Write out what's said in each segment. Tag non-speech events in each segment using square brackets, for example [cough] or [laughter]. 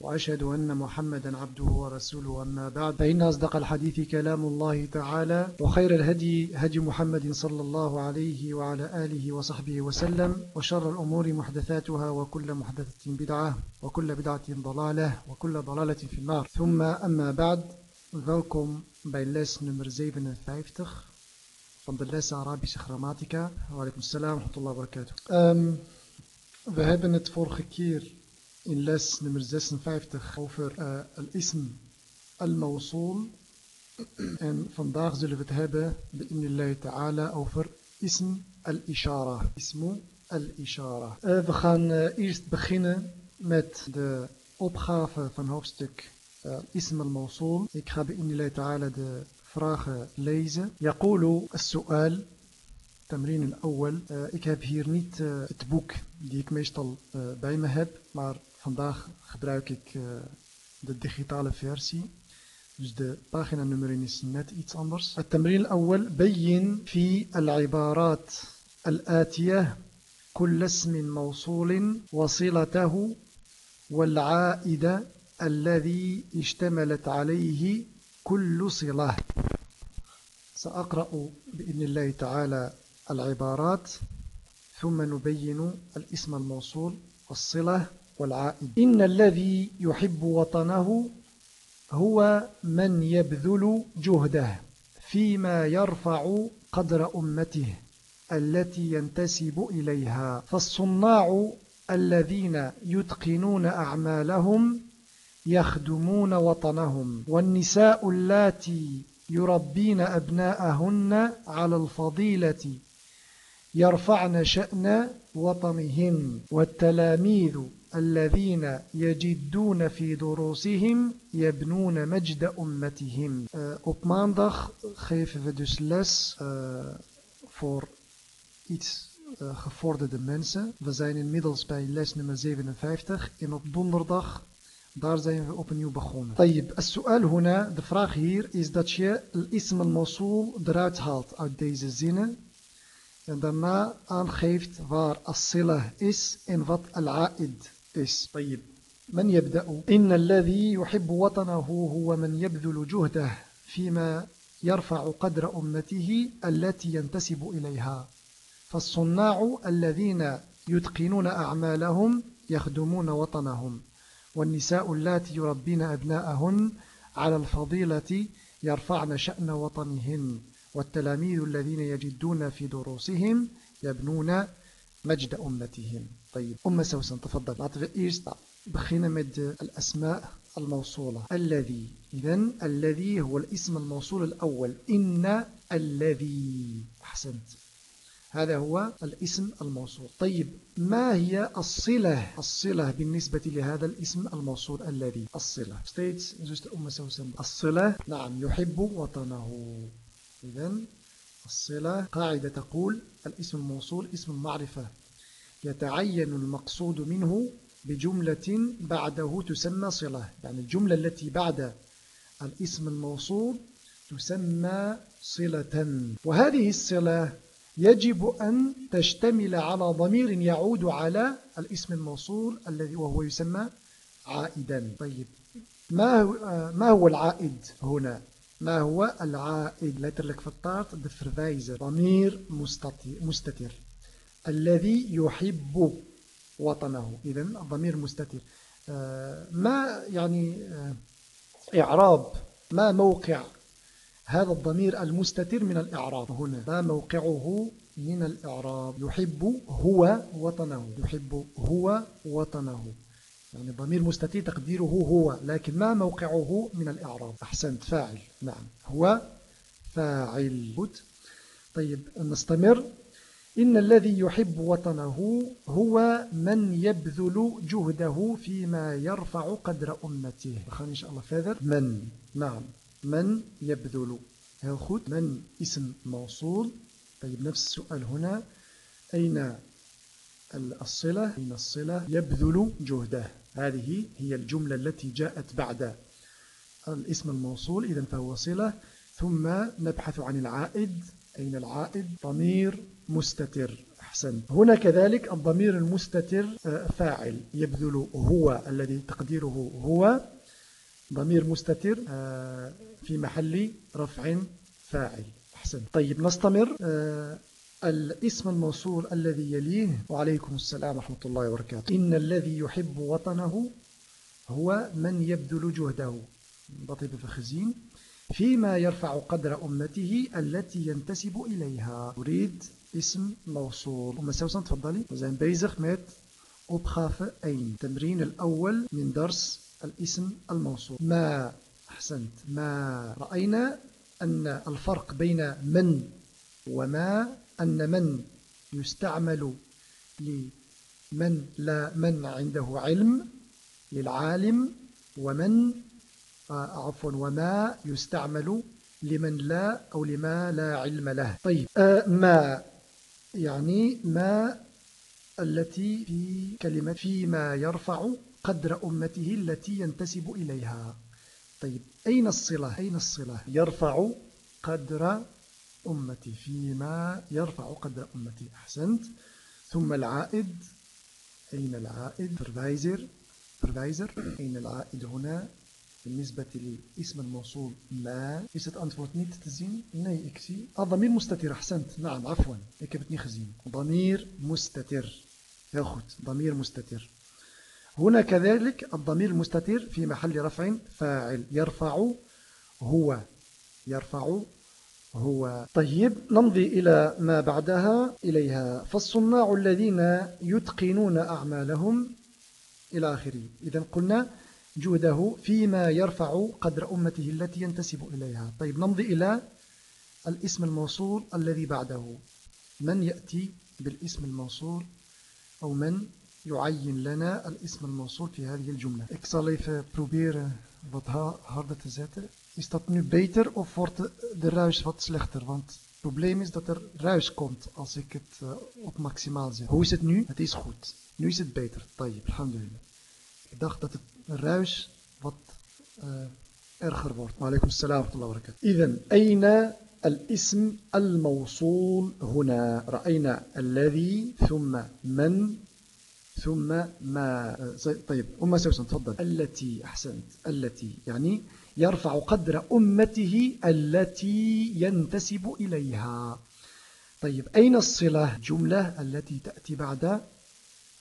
وأشهد أن محمدا عبده ورسوله أما بعد فإن أصدق الحديث كلام الله تعالى وخير الهدي هدي محمد صلى الله عليه وعلى آله وصحبه وسلم وشر الأمور محدثاتها وكل محدثة بدعة وكل بدعة ضلالة وكل ضلالة في النار ثم أما بعد welkom bij les nummer 57 van de les Arabische grammatica. Wa alaikum salam wa rahmatullahi. Um, we hebben het vorige keer in les nummer 56 over uh, al-ism al-mawsool. En vandaag zullen we het hebben, bi'inillahi ta'ala, over ism al-ishara. Ismu al-ishara. Uh, we gaan uh, eerst beginnen met de opgave van hoofdstuk uh, ism al-mawsool. Ik ga bi'inillahi ta'ala de vragen lezen. Yaqulu as-su'al. Tamrin al-awwal. Ik heb hier niet uh, het boek die ik meestal uh, bij me heb, maar Vandaag gebruik ik uh, de digitale versie. Dus de pagina nummering is net iets anders. التمرين الأول بين في العبارات الآتية كل اسم موصول وصلته والعائد الذي اشتملت عليه كل صلة سأقرأ بإذن الله تعالى العبارات ثم نبين الاسم الموصول والصلة والعائد. إن الذي يحب وطنه هو من يبذل جهده فيما يرفع قدر أمته التي ينتسب إليها. فالصناع الذين يتقنون أعمالهم يخدمون وطنهم. والنساء اللاتي يربين أبناءهن على الفضيلة يرفعن شأن وطنهن والتلاميذ الذين يجدون في دروسهم يبنون مجد أمتهم uh, Op maandag geven we dus les uh, voor iets uh, gevorderde mensen. We zijn inmiddels bij les nummer 57 en op donderdag daar zijn we opnieuw begonnen. طيب السؤال هنا, de vraag hier is dat je al-ism al-mawsool eruit haalt uit deze zinnen en daarna aangeeft waar as-silah is en wat al-a'id is. طيب من يبدأ إن الذي يحب وطنه هو من يبذل جهده فيما يرفع قدر أمته التي ينتسب إليها فالصناع الذين يتقنون أعمالهم يخدمون وطنهم والنساء اللاتي يربين أبناءهن على الفضيلة يرفعن شأن وطنهن والتلاميذ الذين يجدون في دروسهم يبنون مجد أمتهم. طيب أم سوسن تفضل. Laten we eerst beginnen met de الأسماء الموصولة. الذي إذن الذي هو الاسم الموصول الأول. إن الذي. أحسنت. هذا هو الاسم الموصول. طيب ما هي الصلة؟ الصلة بالنسبة لهذا الاسم الموصول الذي؟ الصلة. أم سوسن. الصلة. نعم يحب وطنه. إذن الصلة قاعدة تقول الاسم الموصول اسم المعرفة. يتعين المقصود منه بجملة بعده تسمى صلة. يعني الجملة التي بعد الاسم الموصول تسمى صلة. وهذه الصلة يجب أن تشتمل على ضمير يعود على الاسم الموصول الذي وهو يسمى عائدا. طيب ما هو, ما هو العائد هنا؟ ما هو العائد؟ letterlijk vertaald de verwijzer ضمير مستتر. الذي يحب وطنه. إذا الضمير مستتر. ما يعني إعراب؟ ما موقع هذا الضمير المستتر من الإعراب هنا؟ ما موقعه من الإعراب؟ يحب هو وطنه. يحب هو وطنه. يعني ضمير مستتر تقديره هو لكن ما موقعه من الإعراب؟ أحسنت فاعل نعم. هو فاعل. طيب نستمر. إن الذي يحب وطنه هو من يبذل جهده فيما يرفع قدر أمته. إن شاء الله verder من نعم. من يبذل. heel goed من اسم موصول. طيب نفس السؤال هنا. أين الصلة أين الصلة يبذل جهده. هذه هي الجملة التي جاءت بعد الاسم الموصول إذا فهو صلة. ثم نبحث عن العائد. أين العائد؟ ضمير مستتر. أحسن. هنا كذلك الضمير المستتر آه، فاعل. يبذل هو الذي تقديره هو. ضمير مستتر آه، في محل رفع فاعل. أحسن. طيب نستمر. آه، الاسم الموصول الذي يليه. وعليكم السلام ورحمة الله وبركاته. إن الذي يحب وطنه هو من يبذل جهده. بطيب فخزين فيما يرفع قدر أمته التي ينتسب إليها. أريد اسم موصول. أم سوسن تفضلي. zijn bezig met opgave 1 التمرين الأول من درس الاسم الموصول. ما أحسنت. ما رأينا أن الفرق بين من وما أن من يستعمل لمن لا من عنده علم للعالم ومن آه، عفوا وما يستعمل لمن لا أو لما لا علم له. طيب آه، ما يعني ما التي في كلمة فيما يرفع قدر أمته التي ينتسب إليها؟ طيب أين الصلة؟ أين الصلة؟ يرفع قدر أمتي فيما يرفع قدر أمتي. أحسنت. ثم العائد. أين العائد؟ فرفايزر فرفايزر أين العائد هنا؟ بالنسبة لاسم الموصول ما. Is het antwoord niet te zien? Nee, ik zie. Ah, ضمير مستتر. أحسنت. نعم عفوا. ik gezien ضمير مستتر. goed ضمير مستتر. هنا كذلك الضمير المستتر في محل رفع فاعل يرفع. هو يرفع هو طيب. نمضي إلى ما بعدها. إليها. فالصناع الذين يتقنون أعمالهم إلى آخره. إذا قلنا جهده فيما يرفع قدر أمته التي ينتسب إليها. طيب نمضي إلى الاسم الموصول الذي بعده. من يأتي بالاسم الموصول؟ أو من يعين لنا الاسم الموصول في هذه الجملة؟ Ik zal even proberen wat. Is dat nu beter of wordt de ruis wat slechter? Want het probleem is dat er ruis komt als ik het uh, op maximaal zet. Hoe is het nu? Het is goed. Nu is het beter. Tayyip, alhamdulillah. Ik dacht dat het ruis wat uh, erger wordt. Walaikum salam wa barakatuh. إذن أين الاسم الموصول هنا رأينا الذي ثم من ثم ما طيب أم سوسن تفضل التي أحسنت التي يعني يرفع قدر أمته التي ينتسب إليها. طيب أين الصلة؟ جملة التي تأتي بعد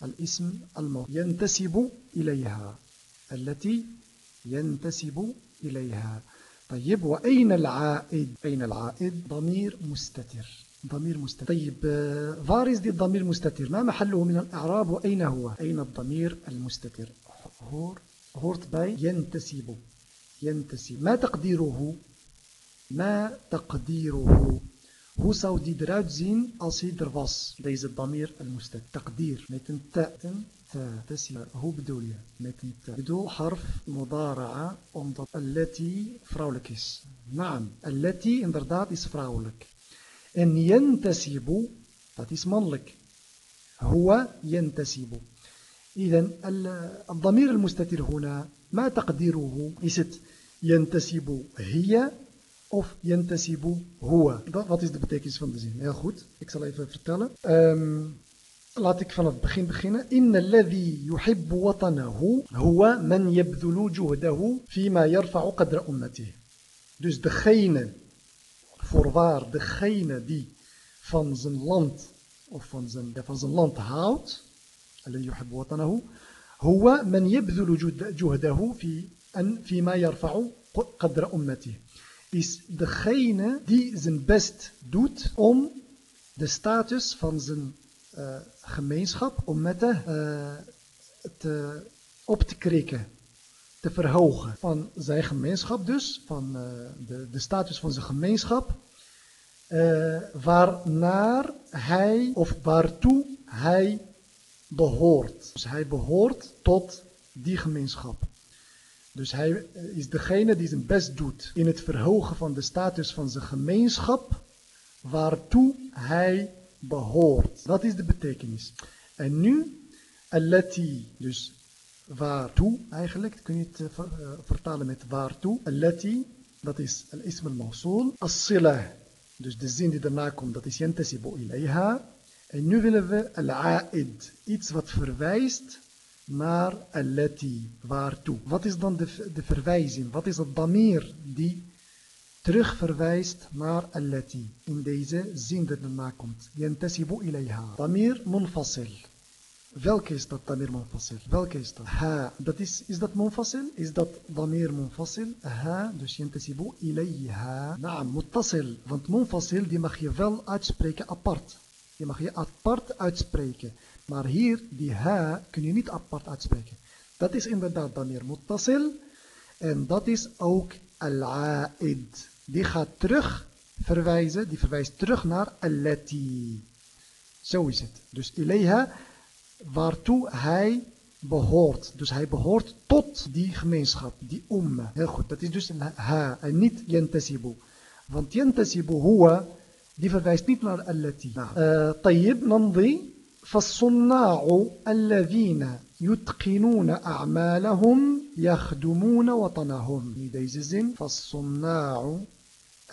الاسم الموت ينتسب إليها. التي ينتسب إليها. طيب وأين العائد؟ أين العائد؟ ضمير مستتر. ضمير مستتر. طيب فارز دي الضمير المستتر ما محله من الإعراب؟ وأين هو؟ أين الضمير المستتر؟ هور هورت باي ينتسب. ينتسي. ما تقديره؟ ما تقديره؟ هو سعودي دراج زين أصيدر فاس ليس الضمير المستد تقدير. متن تاء تاء تسي. هو بدولية. متن تاء بدو حرف مضارعة أمضت التي فراولكيس نعم. التي اندردات اس فراولك. إن ينتسب تاتيس منلك هو ينتسب إذن الضمير المستتر هنا ما تقديره is het ينتسب هي of yantasibu huwa. wat is de betekenis van de zin? Heel goed, ik zal even vertellen. Um, laat ik vanaf het begin beginnen. Inna alladhi yuhibbu watanahu huwa man yabdulu juhdahu fima yarfa'u qadra ummatihi. Dus degene, voorwaar, degene die van zijn land of van zijn, van zijn land houdt, alladhi yuhibbu watanahu, huwa man yabdulu juhdahu fi, an, fima yarfa'u qadra ummatihi. is degene die zijn best doet om de status van zijn uh, gemeenschap, om met de, uh, te, op te krikken, te verhogen. Van zijn gemeenschap dus, van uh, de, de status van zijn gemeenschap, waarnaar hij of waartoe hij behoort. Dus hij behoort tot die gemeenschap. Dus hij is degene die zijn best doet in het verhogen van de status van zijn gemeenschap waartoe hij behoort. Dat is de betekenis. En nu, allati, dus waartoe eigenlijk. Kun je het uh, vertalen met waartoe. Allati, dat is al-ism al-mawsool. As-silah, dus de zin die daarna komt, dat is yantasibu ilayha. En nu willen we al-a'id, iets wat verwijst naar allati, waartoe. Wat is dan de, de verwijzing? Wat is het damir die terug verwijst naar allati in deze zin die erna komt. Yantasibu ilayha. Damir munfasil. Welke is dat damir munfasil? Welke is dat? Ha. Dat is, is dat munfasil? Is dat damir munfasil? Ha. Dus yantasibu ilayha. Naam, muttasil. Want munfasil die mag je wel uitspreken apart. Die mag je apart uitspreken. Maar hier, die ha, kun je niet apart uitspreken. Dat is inderdaad damir muttasil. En dat is ook al-a'id. Die gaat terug verwijzen, die verwijst terug naar allati. Zo is het. Dus ilayha, waartoe hij behoort. Dus hij behoort tot die gemeenschap, die umma. Heel goed, dat is dus ha en niet yantasibu. Want yantasibu huwa, die verwijst niet naar allati. طيب نمضي. فالصناع الذين يتقنون أعمالهم يخدمون وطنهم. Deze zin, فالصناع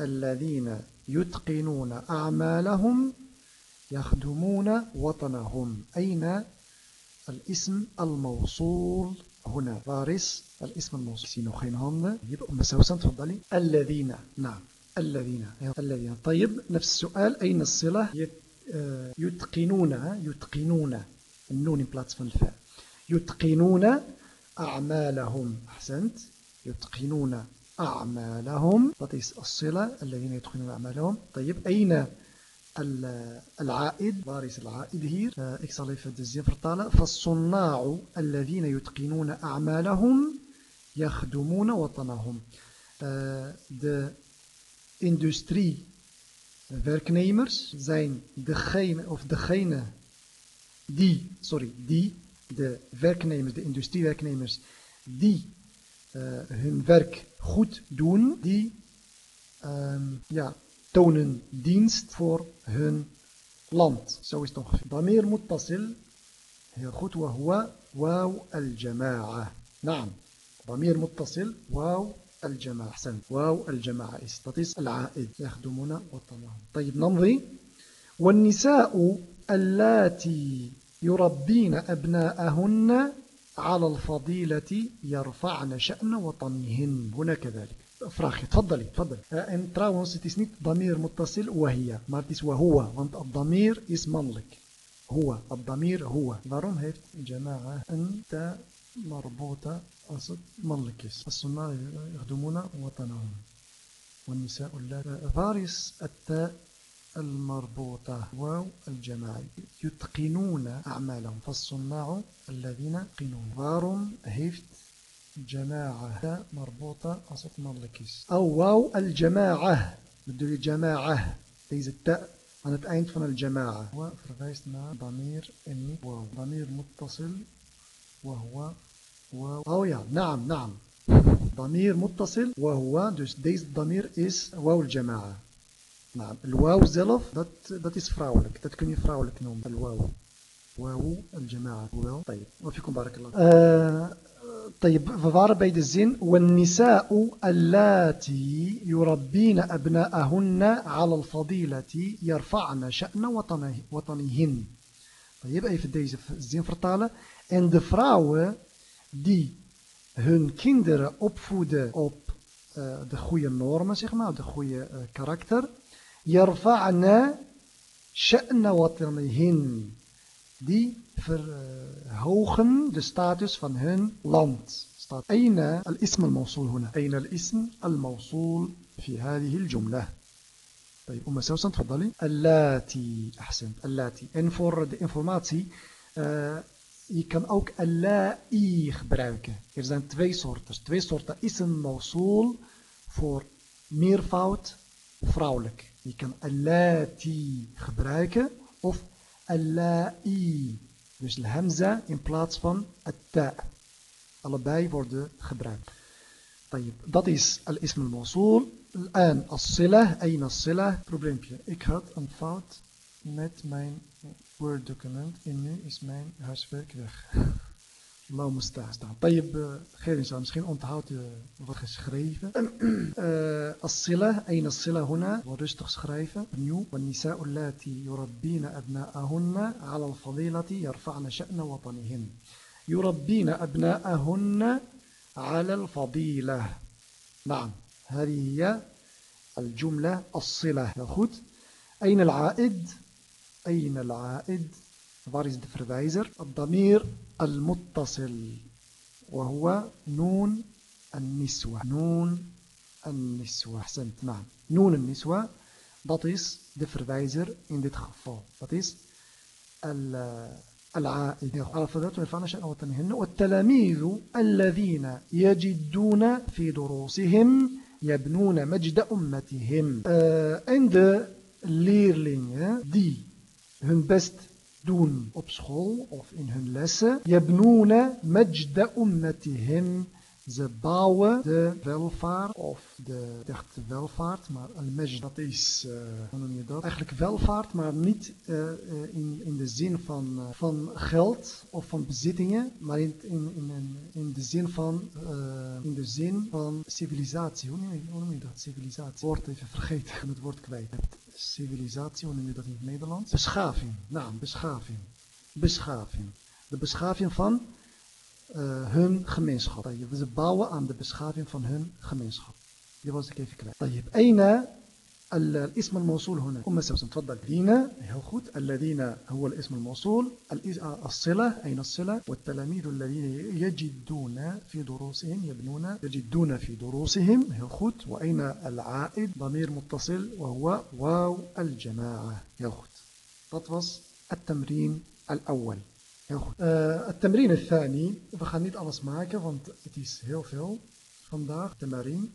الذين يتقنون أعمالهم يخدمون وطنهم. أين الاسم الموصول هنا؟ فارس الاسم الموصول. سينو خين هون يبقى أم سوسن تفضلي. الذين. نعم. الذين. الذين. طيب نفس السؤال أين الصلة؟ آه، يتقنون يتقنون. النون in plaats الفاء. يتقنون أعمالهم. أحسنت. يتقنون أعمالهم. Dat الصلة الذين يتقنون أعمالهم. طيب أين العائد؟ Is العائد hier uh, ik zal فالصناع الذين يتقنون أعمالهم يخدمون وطنهم. de industriewerknemers zijn degene, of degene die, sorry, die, de werknemers, de industriewerknemers, die uh, hun werk goed doen, die ehm, ja, tonen dienst voor hun land. Zo is het ongeveer. moet muttasil, heel goed, wa huwa waw al-jama'a. Naam, moet muttasil, waw الجماعة أحسن. واو الجماعة is العائد. يخدمون وطنهم. طيب نمضي. والنساء اللاتي يربين أبناءهن على الفضيلة يرفعن شأن وطنهن. هنا كذلك. vraagje تفضلي تفضلي. en trouwens het ضمير متصل وهي. maar وهو. want الضمير is mannelijk هو. الضمير هو. waarom heeft جماعة أنت مربوطة het mannelijk الصناع يخدمون وطنهم والنساء اللاتي is التاء المربوطة واو الجماعة يتقنون أعمالهم فالصناع الذين يتقنون. waarom heeft جماعة. مربوطة het mannelijk أو واو الجماعة. je جماعة. deze تاء aan het van الجماعة. naar ضمير niet واو. ضمير متصل وهو واو ja نعم نعم ضمير متصل وهو dus deze ضمير is واو الجماعة Nou, الواو dat, dat is vrouwelijk. Dat kun je vrouwelijk noemen. الواو. واو الجماعة. wel. طيب. وفيكم بارك الله. Uh, طيب we de zin والنساء اللاتي يربين أبناءهن على الفضيلة يرفعن شأن وطنهن. طيب even deze zin vertalen. En de vrouwen die hun kinderen opvoeden op uh, de goede normen, zeg maar, de goede uh, karakter. يرفعن شأن وطنهن die verhogen de status van hun land staat أين الاسم الموصول هنا أين الاسم الموصول في هذه الجملة طيب أم سوسن تفضلي اللاتي أحسنت اللاتي en voor de informatie uh, je kan ook allai gebruiken er zijn twee soorten twee soorten ism mausul voor meervoud vrouwelijk Je kan allati gebruiken of allai. Dus de hamza in plaats van het ta. Allebei worden gebruikt. Dat is al-ism al-mawsool. En as-sila, een as-sila. Probleempje. Ik had een fout met mijn Word document en nu is mijn huiswerk weg. Allah musta'an. طيب, خير إن شاء الله. Misschien onthoudt u wat geschreven. الصلة أين الصلة هنا ورشتق schrijven. Opnieuw. والنساء اللاتي يربين أبناءهن على الفضيلة يرفعن شأن وطنهن. يربين أبناءهن على الفضيلة. نعم. هذه هي الجملة الصلة. Heel أين العائد؟ أين العائد؟ Waar is? الضمير المتصل. وهو نون النسوة. نون النسوة. أحسنت. نعم. نون النسوة. Dat is de verwijzer in dit geval dat is العائد. شأن وطنهن والتلاميذ الذين يجدون في دروسهم يبنون مجد أمتهم. En de die hun best doen op school of in hun lessen. Yabnouna majda ummatihim. Ze bouwen de welvaart of de echte welvaart, maar al-majd dat is, uh, hoe noem je dat? Eigenlijk welvaart, maar niet uh, in, in de zin van, van geld of van bezittingen, maar in, in, in, in de zin van, in de zin van civilisatie. Hoe noem je, dat? Civilisatie. Woord even vergeten, [laughs] het woord kwijt civilisatie, hoe noem je dat in het Nederlands? Beschaving. Nou, beschaving. Beschaving. De beschaving van uh, hun gemeenschap. Ze bouwen aan de beschaving van hun gemeenschap. Die was ik even kwijt. طيب أين الاسم الموصول هنا أم سوسن تفضل الذين heel goed. الذين هو الاسم الموصول الصلة أين الصلة والتلاميذ الذين يجدون في دروسهم يبنون يجدون في دروسهم heel goed. وأين العائد ضمير متصل وهو واو الجماعة heel goed. Dat التمرين الأول heel goed uh, التمرين الثاني we gaan niet alles maken want het is heel veel vandaag تمارين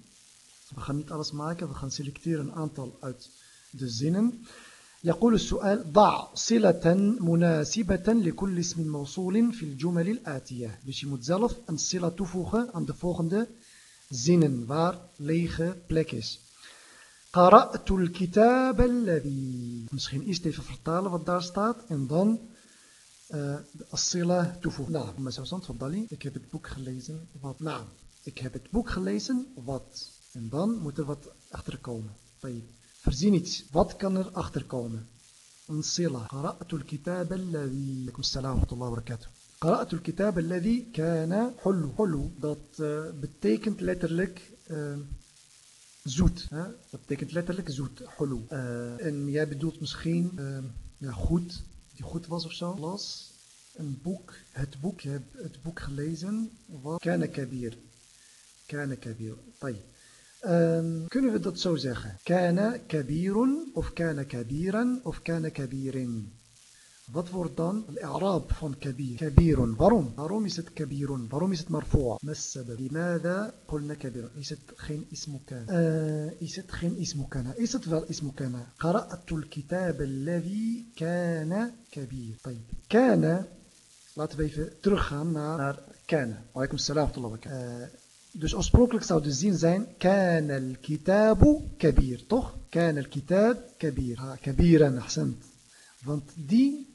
We gaan niet alles maken, we gaan selecteren een aantal uit de zinnen. يقول السؤال ضع صلة مناسبة لكل اسم موصول في الجمل الآتية. Dus je moet zelf een sila toevoegen aan de volgende zinnen waar lege plek is. قرأت الكتاب الذي. Misschien eerst even vertalen wat daar staat en dan uh, الصلة toevoegen. Nou, maar zo تفضلي. Ik heb het boek gelezen. Wat? Nou, ik heb het boek gelezen. Wat? En dan moet er wat achterkomen. Verzin iets. Wat kan er achterkomen? Een sila. قرأت الكتاب الذي عليكم السلام ورحمة الله وبركاته قرأت الكتاب الذي كان حلو حلو dat uh, betekent letterlijk uh, zoet hè? dat betekent letterlijk zoet حلو uh, en jij bedoelt misschien ja, goed die goed was of zo, las een boek, het boek, heb het boek gelezen, was Kana Kabir. Kana Kabir, um, ehm, kunnen we dat zo zeggen? Kana Kabirun of Kana Kabiran of Kana Kabirin? Wat wordt dan al-i'raab van kabir? Kabirun. Waarom? Waarom is het kabirun? Waarom is het marfu'a? Massabab. Limada qulna kabirun? Is het geen ismu kana? Uh, is het geen ismu kana? Is het wel ismu kana? قرأت الكتاب الذي كان كبير. طيب. كان Laten we even teruggaan naar, naar kana. Wa alaikum salam wa wa Dus oorspronkelijk zou de zin zijn كان الكتاب كبير toch? كان الكتاب كبير كبيرا ahsant want die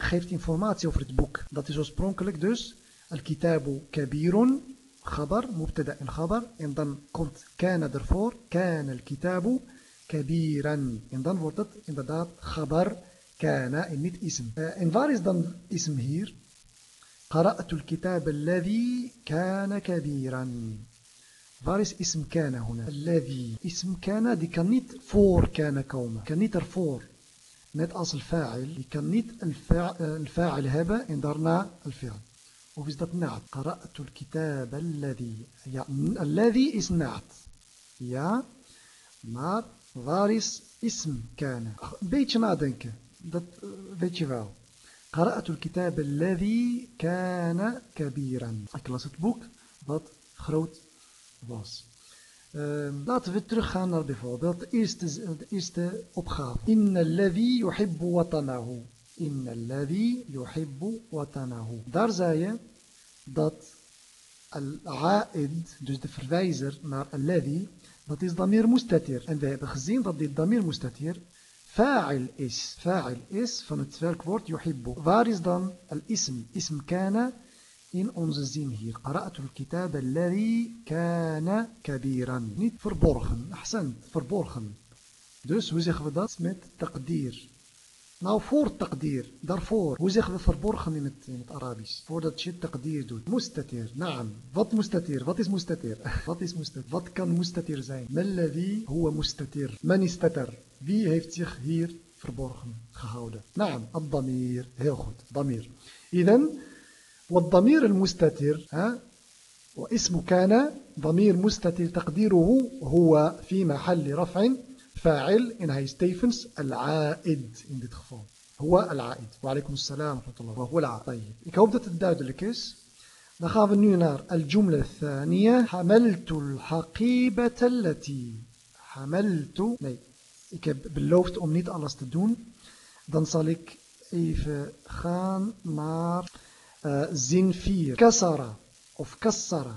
geeft informatie over het boek dat is oorspronkelijk dus الكتاب كبير خبر مبتدا en خبر en dan komt كان ervoor كان الكتاب كبيرا en dan wordt het inderdaad خبر كان en niet ism en waar is dan ism hier قرأت الكتاب الذي كان كبيرا Waar is ism kana huna? Alladhi. Ism kana die kan niet voor kana komen. Kan niet ervoor. Net als een fa'il. Die kan niet een fa'il hebben en daarna een fi'il. Of is dat naad? Qara'tu al-kitab alladhi. Ja, alladhi is naad. Ja, maar waar is ism kana? Een beetje nadenken. Dat weet je wel. قرأت الكتاب الذي كان كبيرا. Ik las het boek wat groot was. Uh, laten we teruggaan naar bijvoorbeeld de eerste, de eerste opgave. Inna alladhi yuhibbu watanahu. Inna alladhi yuhibbu watanahu. Daar zei je dat al-a'id, dus de verwijzer naar alladhi, dat is damir mustatir. En we hebben gezien dat dit damir mustatir fa'il is. Fa'il is van het werkwoord yuhibbu. Waar is dan al-ism? Ism kana in onze zin hier. Qara'atul kitab alladhi kana kabiran. Niet verborgen. Ahsan, verborgen. Dus hoe zeggen we dat? Met taqdir. Nou, voor taqdir, daarvoor. Hoe zeggen we verborgen in het, in het Arabisch? Voordat je taqdir doet. Mustatir, naam. Wat mustatir? Wat is mustatir? Wat is mustatir? Wat kan mustatir zijn? Melladhi huwa mustatir. Man istatar. Wie heeft zich hier verborgen gehouden? Naam, ad-damir. Heel goed, damir. إذن والضمير المستتر ها؟ واسم كان ضمير مستتر تقديره هو في محل رفع فاعل إن هاي ستيفنس العائد in dit geval هو العائد. وعليكم السلام ورحمة الله. وهو العائد. طيب. ik hoop dat het duidelijk is dan الجملة الثانية حملت الحقيبة التي حملت. nee ik heb beloofd om niet alles te doen dan zal ik even gaan naar uh, 4 كسر of كسر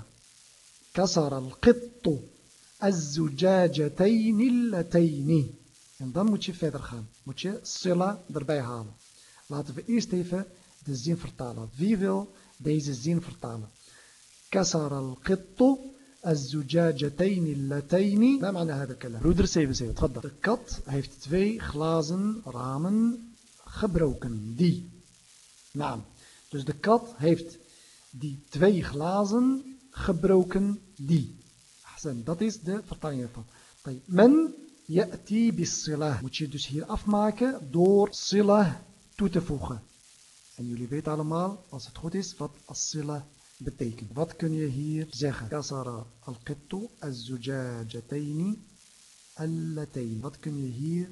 كسر القط الزجاجتين اللتين En dan moet je verder gaan. Moet je silla erbij halen. Laten we eerst even de zin vertalen. Wie wil deze zin vertalen? كسر القط الزجاجتين اللتين ما معنى هذا الكلام؟ Broeder 77, تفضل. De kat heeft twee glazen ramen gebroken. Die. Naam. Dus de kat heeft die twee glazen gebroken. Die. Dat is de vertaling ervan. Men ya'ti bis silah. Moet je dus hier afmaken door silah toe te voegen. En jullie weten allemaal, als het goed is, wat as-silah betekent. Wat kun je hier zeggen? Kasara al-qittu az-zujajataini. Wat kun je hier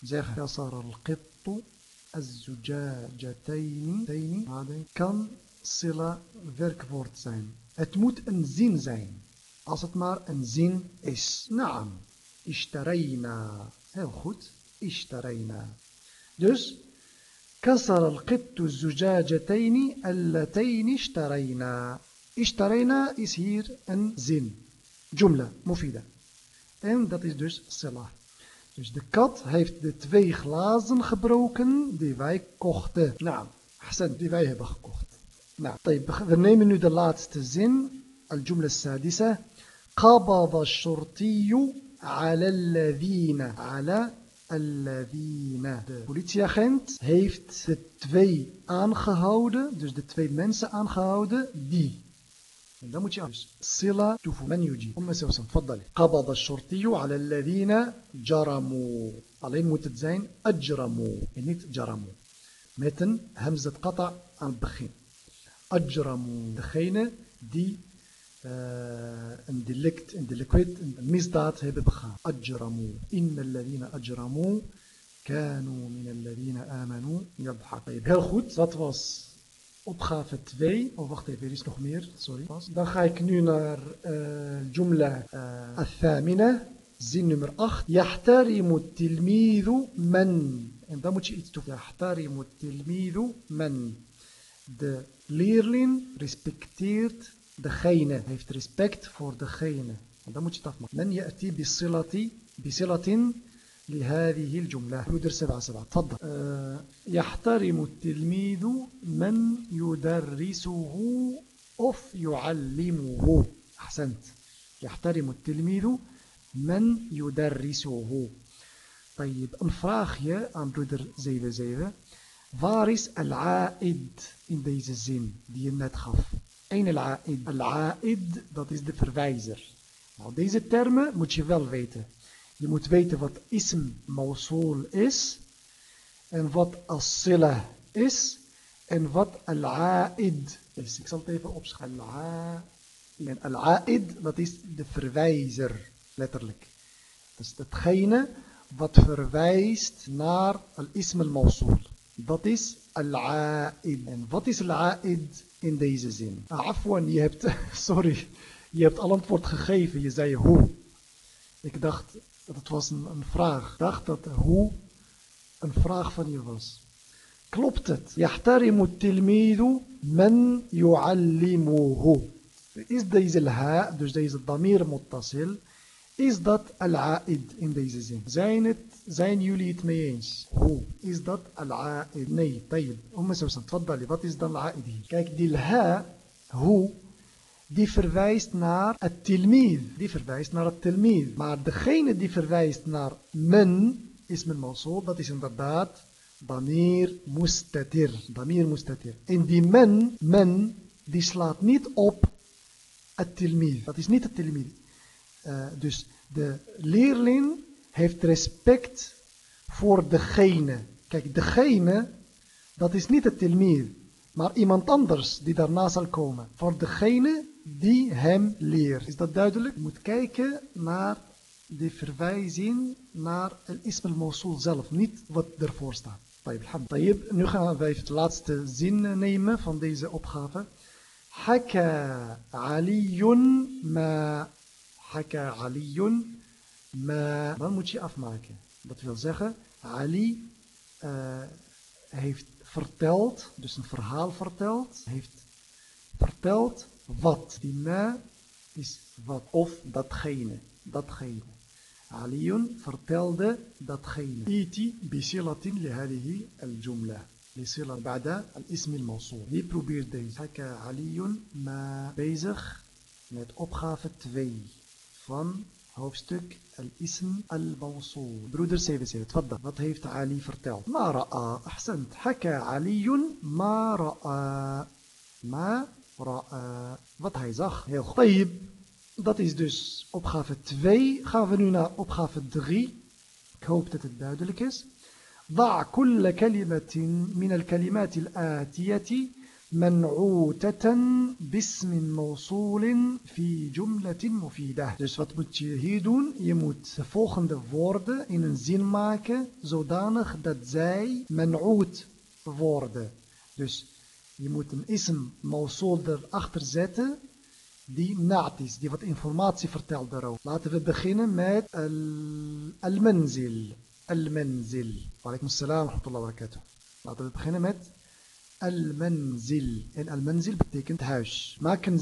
zeggen? Kasara al-qittu الزجاجتين هذا كان صلة verkwoord zijn het moet أن زين. zijn als مار أن زين إس. نعم. إشترينا. heel goed إشترينا. دوس. كسر القط الزجاجتين اللتين إشترينا. إشترينا is hier een zin جملة مفيدة. En dat is dus صلة. Dus de kat heeft de twee glazen gebroken die wij kochten. Nou, Hassan, die wij hebben gekocht. Nou, we nemen nu de laatste zin. Al-Jumla السادسة قبض الشرطي على الذين على الذين De politieagent heeft de twee aangehouden, dus de twee mensen aangehouden, die. عندما الصلة تفو من يجيب؟ أم سوسن فضلي قبض الشرطي على الذين جرموا. عليهم متتزين أجرموا. يعني جرموا متن همزة قطع عن الدخين أجرموا. دخينة دي آه، اندلكت اندلكويت المزدات هي ببخا أجرموا. إن الذين أجرموا كانوا من الذين آمنوا. يضحك. طيب هل خود ساتفاص opgave 2. Oh, wacht even, er is nog meer. Sorry. Dan ga ik nu naar uh, Jumla uh, Athamina. Zin nummer 8. Yahtarimu tilmidhu man. En dan moet je iets toevoegen. Yahtarimu tilmidhu man. De leerling respecteert degene, heeft respect voor degene. En dan moet je het afmaken. Men ya'ti bisilati, bisilatin لهذه الجملة. يدر سبعة سبعة. تفضل. آه، يحترم التلميذ من يدرسه أف يعلمه. أحسنت. يحترم التلميذ من يدرسه. طيب الفراخية عم بردر زيفة زيدة فارس العائد إن ديز الزين دي خف أين العائد؟ العائد ده ديز دي فرفايزر ديز الترمة متشفال فيته Je moet weten wat ism mausul is. En wat as-sila is. En wat al-aid is. Ik zal het even opschrijven. Al-aid, dat is de verwijzer. Letterlijk. Is hetgene wat verwijst naar al-ism al-mausul. Dat is al-aid. En wat is al-aid? in deze zin. Afwan, je hebt, [laughs] sorry, je hebt al antwoord gegeven. Je zei hoe. Ik dacht dat was een, een vraag. Ik dacht dat hoe een vraag van je was. Klopt het? Yahtarimu tilmidu man yu'allimuhu. Is deze ha, dus deze damir muttasil, is dat al-aid in deze zin? Zijn, het, zijn jullie het mee eens? Hoe? Is dat al-aid? Nee, tayyib. Umm Susan, tfaddali, wat is dan al-aid hier? Kijk, die ha Hoe? Die verwijst naar het tilmid. Die verwijst naar het tilmid. Maar degene die verwijst naar men, is men mawsul, dat is inderdaad damir mustatir. Damir mustatir. En die men, men, die slaat niet op het tilmid. Dat is niet het tilmid. Uh, dus de leerling heeft respect voor degene. Kijk, degene, dat is niet het tilmid, maar iemand anders die daarna zal komen. Voor degene die hem leert. Is dat duidelijk? Je moet kijken naar de verwijzing naar el ism al-Mosul zelf, niet wat ervoor staat. Tayyib, nu gaan wij het laatste zin nemen van deze opgave. Haka aliyun ma. Haka aliyun ma. wat moet je afmaken. Dat wil zeggen, Ali eh, heeft verteld, dus een verhaal verteld, heeft verteld wat. Die ma is wat. Of datgene. Datgene. Ali vertelde datgene. Iti bisilatin lihadihi al-jumla. لصلة بعد الاسم الموصول. Wie probeert deze? Haka Ali ma bezig met opgave 2 van hoofdstuk al-ism al-mawsul. Broeder 77, تفضل. Heeft Ali verteld? ما رأى. أحسنت. حكى علي ما رأى. ما رأى. Wat hij zag. طيب. Dat is dus opgave 2. Gaan we nu naar opgave 3. Ik hoop dat het duidelijk is. ضع كل كلمة من الكلمات الآتية منعوتة باسم موصول في جملة مفيدة. Dus wat moet je hier doen? Je moet de volgende woorden in een zin maken zodanig dat zij man'oot worden. Dus je moet een ism mausul erachter zetten die naat is, die wat informatie vertelt daarover. Laten we beginnen met al-manzil. Al-manzil. Wa alaikum salam wa rahmatullahi wa barakatuh. Laten we beginnen met al-manzil. En al-manzil betekent huis. Maak een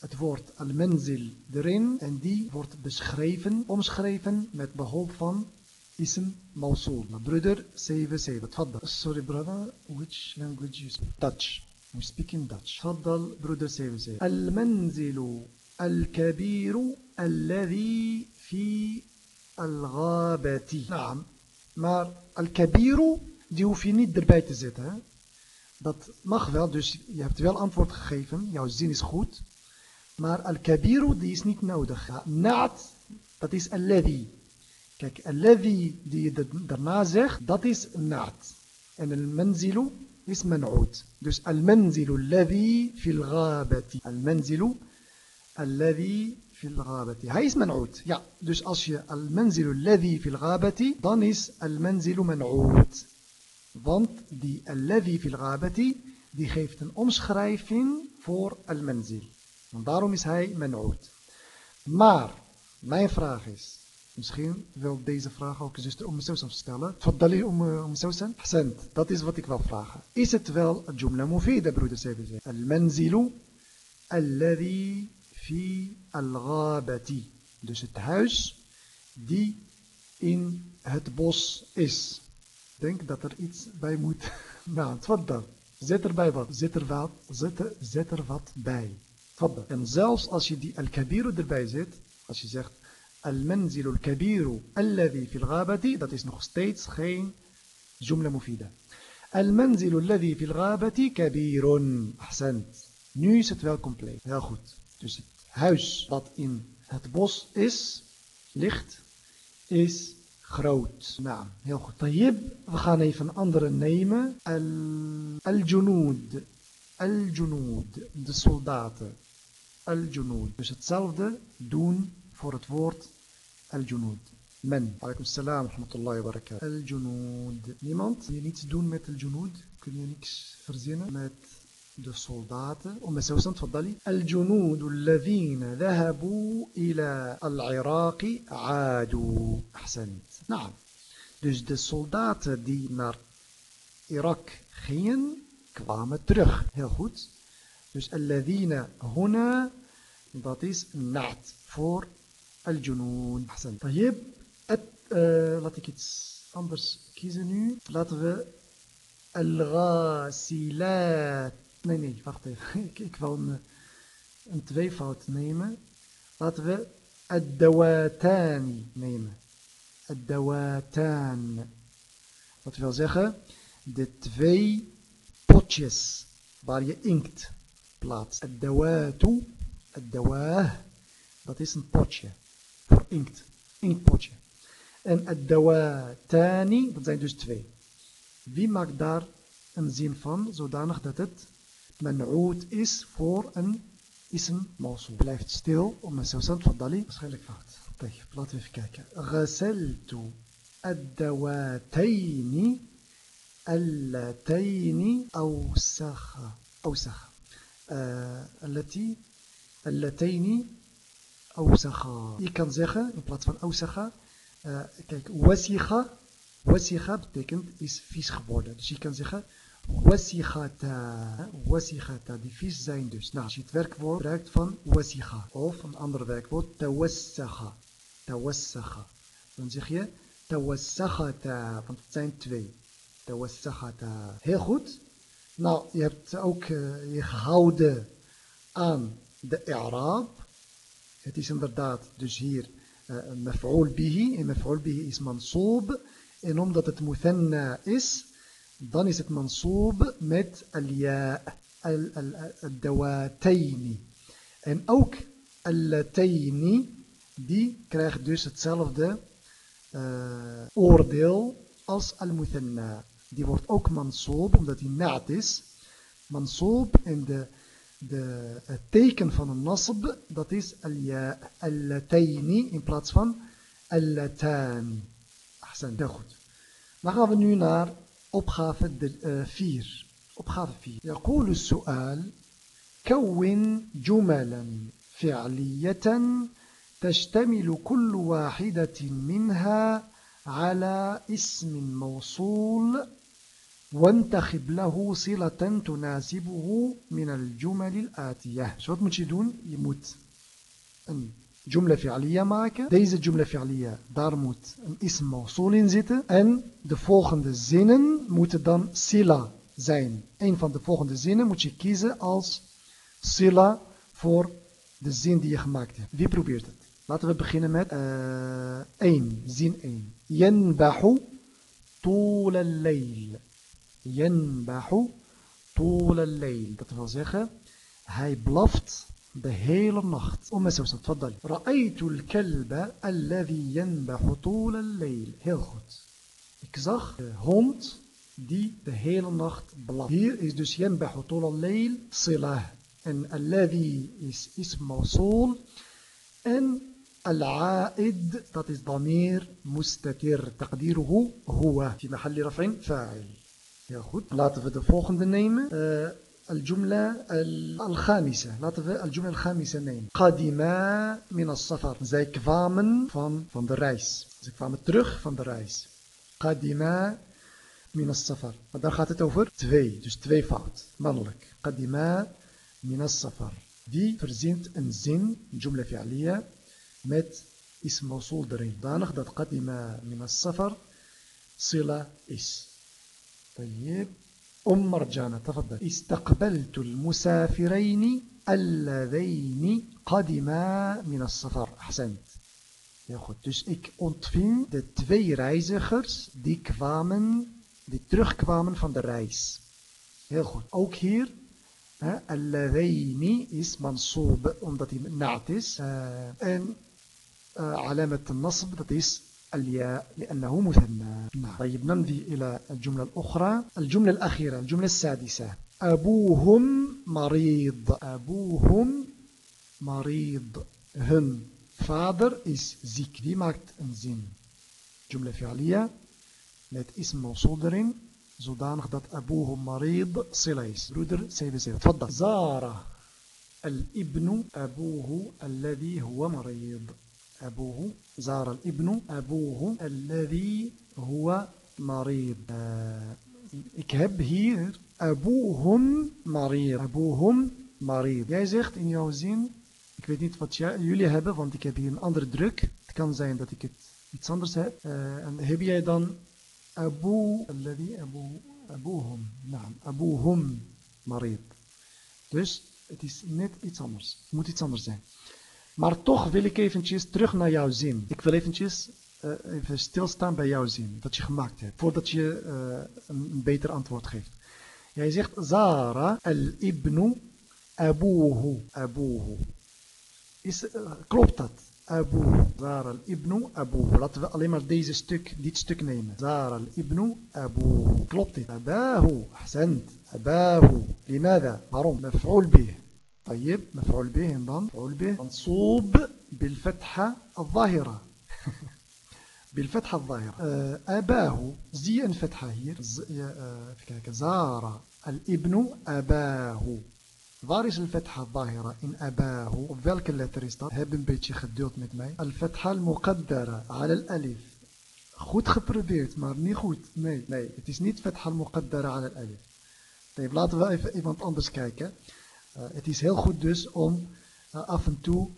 het woord al-manzil erin en die wordt beschreven, omschreven met behulp van ism mausul. Broeder 77. Tfaddal. Sorry brother, which language you speak? Dutch. We speak in Dutch. تفضل broeder 77. المنزل الكبير الذي في الغابة. نعم. Maar al-kabiru, die hoef je niet erbij te zetten. Dat mag wel, dus je hebt wel antwoord gegeven. Jouw zin is goed. Maar al-kabiru, die is niet nodig. Naat, dat is alladhi. Kijk, alladhi die je daarna zegt, dat is naat. En al-manzilu is man'oud. Dus al-manzilu alladhi fil ghabati. Al-manzilu alladhi fil ghabati. Hij is man'oud. Ja, dus als je al-manzilu alladhi fil ghabati, dan is al-manzilu man'oud. Want die alladhi fil ghabati, die geeft een omschrijving voor al-manzil. En daarom is hij man'oud. Maar, mijn vraag is, misschien wil deze vraag ook zuster om Sousan stellen. Faddali om om Sousan? Hassan, dat is wat ik wil vragen. Is het wel een jumla mufida, broeder Seven? Al-manzilu alladhi fi al-ghabati. Dus het huis die in het bos is denk dat er iets bij moet. [laughs] Nou, wat dan? Zet erbij wat. Zet er wat, zet er, er wat bij. En zelfs als je die al-kabiru erbij zet, als je zegt al-manzil al-kabiru alladhi fil ghabati, dat is nog steeds geen jumla mufida. Al-manzil alladhi fil ghabati kabirun. Ahsant. Nu is het wel compleet. Heel goed. Dus het huis wat in het bos is, ligt, is groot. Nou, heel goed. Tayyib, we gaan even een andere nemen. Al-Junood. Al-Junood. De soldaten. Al-Junood. Dus hetzelfde doen voor het woord Al-Junood. Men. Alaikum salam rahmatullahi wa barakatuh. Al-Junood. Niemand? Kun je niets doen met Al-Junood? Kun je niks verzinnen met de soldaten أم سوسن تفضلي الجنود الذين ذهبوا إلى العراق عادوا أحسنت نعم dus de soldaten die naar Irak gingen kwamen terug heel goed dus الذين هنا dat is naad voor الجنود أحسنت طيب laat ik iets anders kiezen nu laten we الغاسلات Nee, nee, wacht even. [laughs] Ik, wil een, een tweevoud nemen. Laten we het dawatani nemen. Het dawatan. Wat wil zeggen, de twee potjes waar je inkt plaatst. Het dawatu, het dawah, dat is een potje voor inkt. Inktpotje. En het dawatani, dat zijn dus twee. Wie maakt daar een zin van, zodanig dat het منعوت إس فور أن اسم موصول. بلايفت ستيل أم سوسن تفضلي بسخيلك فقط طيب لاتف كاكا غسلت الدواتين اللتين أوسخ أوسخ التي اللتين أوسخ يمكن زيخة in plaats van أوسخ كيك وسخة وسخة بتكنت إس فيس geworden. Dus je kan wasichata wasichata die vies zijn dus nou als je het werkwoord gebruikt van wasicha of een ander werkwoord tawassacha tawassacha dan zeg je tawassachata want het zijn twee tawassachata heel goed nou je hebt ook uh, je gehouden aan de i'raab het is inderdaad dus hier مفعول به en مفعول به is mansoob en omdat het muthanna is dan is het mansoob met al-ya al-dawataini en ook al-lataini die krijgt dus hetzelfde uh, oordeel als al-muthanna die wordt ook mansoob omdat hij naad is mansoob en de de, het teken van een nasb, dat is al-lataini in plaats van al-latan. Ahsan, heel goed. Dan gaan we nu naar opgave 4. Opgave 4. يقول السؤال كون جملا فعلية تشتمل كل واحدة منها على اسم موصول وانتخب له صلة تناسبه من الجمل الآتية Zo wat moet je doen? Je moet een jumla fi'aliyya maken. Deze jumla fi'aliyya, daar moet een ism mawsul in zitten. En de volgende zinnen moeten dan sila zijn. Een van de volgende zinnen moet je kiezen als sila voor de zin die je gemaakt hebt. Wie probeert het? Laten we beginnen met 1, uh, zin 1. Yanbahu طول الليل ينبح طول الليل dat wil zeggen hij blaft de hele nacht om eens te تفضل رأيت الكلب الذي ينبح طول الليل heel goed ik zag de hond die de hele nacht blaft hier is dus ينبح طول الليل صلة en الذي is اسم موصول en العائد dat is ضمير مستتر تقديره هو في محل رفع فاعل Heel goed. Laten we de volgende nemen. Uh, الجملة الخامسة. لطف الجملة الخامسة نين قادما من السفر. زي كفامن فان فان الرئيس زي كفامن ترخ فان الرئيس قادما من السفر. هذا خاطة توفر. تفي دوس تفي فات مالك قادما من السفر. دي فرزنت انزين. جملة فعلية. مت اسم موصول درين. دانخ قادما من السفر. صلة إس. طيب. أم مرجانة تفضل استقبلت المسافرين اللذين قدما من السفر أحسنت Heel goed, dus ik ontving de twee reizigers die kwamen, die terugkwamen van de reis. Heel goed. Ook hier, al-ladhaini is mansoob, omdat hij naad is. Uh, en uh, alamat al-nasb, dat is الياء لأنه مثنى نعم. طيب نمضي إلى الجملة الأخرى الجملة الأخيرة الجملة السادسة أبوهم مريض أبوهم مريض hun vader is ziek. Wie maakt een zin? Jumla fi'aliya met ism mawsul erin, zodanig dat abuhum marid sila is. Broeder 77. تفضل. زار الإبن أبوه الذي هو مريض. أبوه زار الابن أبوه الذي هو مريض ik heb hier أبوهم مريض أبوهم مريض jij zegt in jouw zin ik weet niet wat jullie hebben want ik heb hier een andere druk het kan zijn dat ik het iets anders heb uh, en heb jij dan أبو الذي أبو أبوهم نعم أبوهم مريض Dus het is net iets anders. Het moet iets anders zijn. Maar toch wil ik eventjes terug naar jouw zin. Ik wil eventjes uh, even stilstaan bij jouw zin. Dat je gemaakt hebt. Voordat je uh, een, beter antwoord geeft. Jij zegt Zara al-ibnu abuhu. Abuhu. Is, uh, klopt dat? Abu. Zara al-ibnu abuhu. Laten we alleen maar deze stuk, dit stuk nemen. Zara al-ibnu abuhu. Klopt dit? Abahu. Ahsend. Abahu. Limada. Waarom? Maf'ul bih. طيب مفعول به انضم مفعول به منصوب بالفتحة الظاهرة. [laughs] بالفتحة الظاهرة. أباه. زي الفتحة هي. زار. الإبن أباه. Waar is الفتحة الظاهرة. in أباه. Op welke letter is dat? Heb een beetje geduld met mij. الفتحة المقدرة. على الألف. Goed geprobeerd, maar niet goed. Nee, nee, het is niet فتحة المقدرة على الألف. طيب, laten we even iemand anders kijken. Uh, het is heel goed dus om uh, af en toe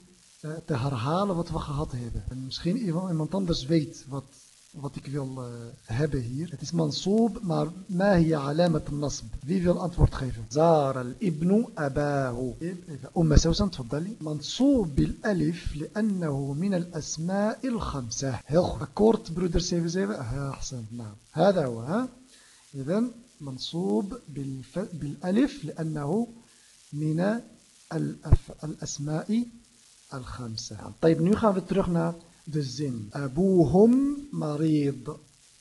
uh, te herhalen wat we gehad hebben. En misschien iemand anders weet wat, wat ik wil hebben hier. Het is mansoob, maar ma hiya alamat nasb. Wie wil antwoord geven? Zara al-ibnu abahu. Umma Sawsan, tfaddali. Mansoob bil-alif, li'annahu min al-asma'i al-khamsa. Heel goed. Akkoord, broeder 77? Ahsan, naam. هذا هو, ها? إذن منصوب بالألف لأنه mina al-asma'i al-khamsa. Nu gaan we terug naar de zin. Abuhum marid.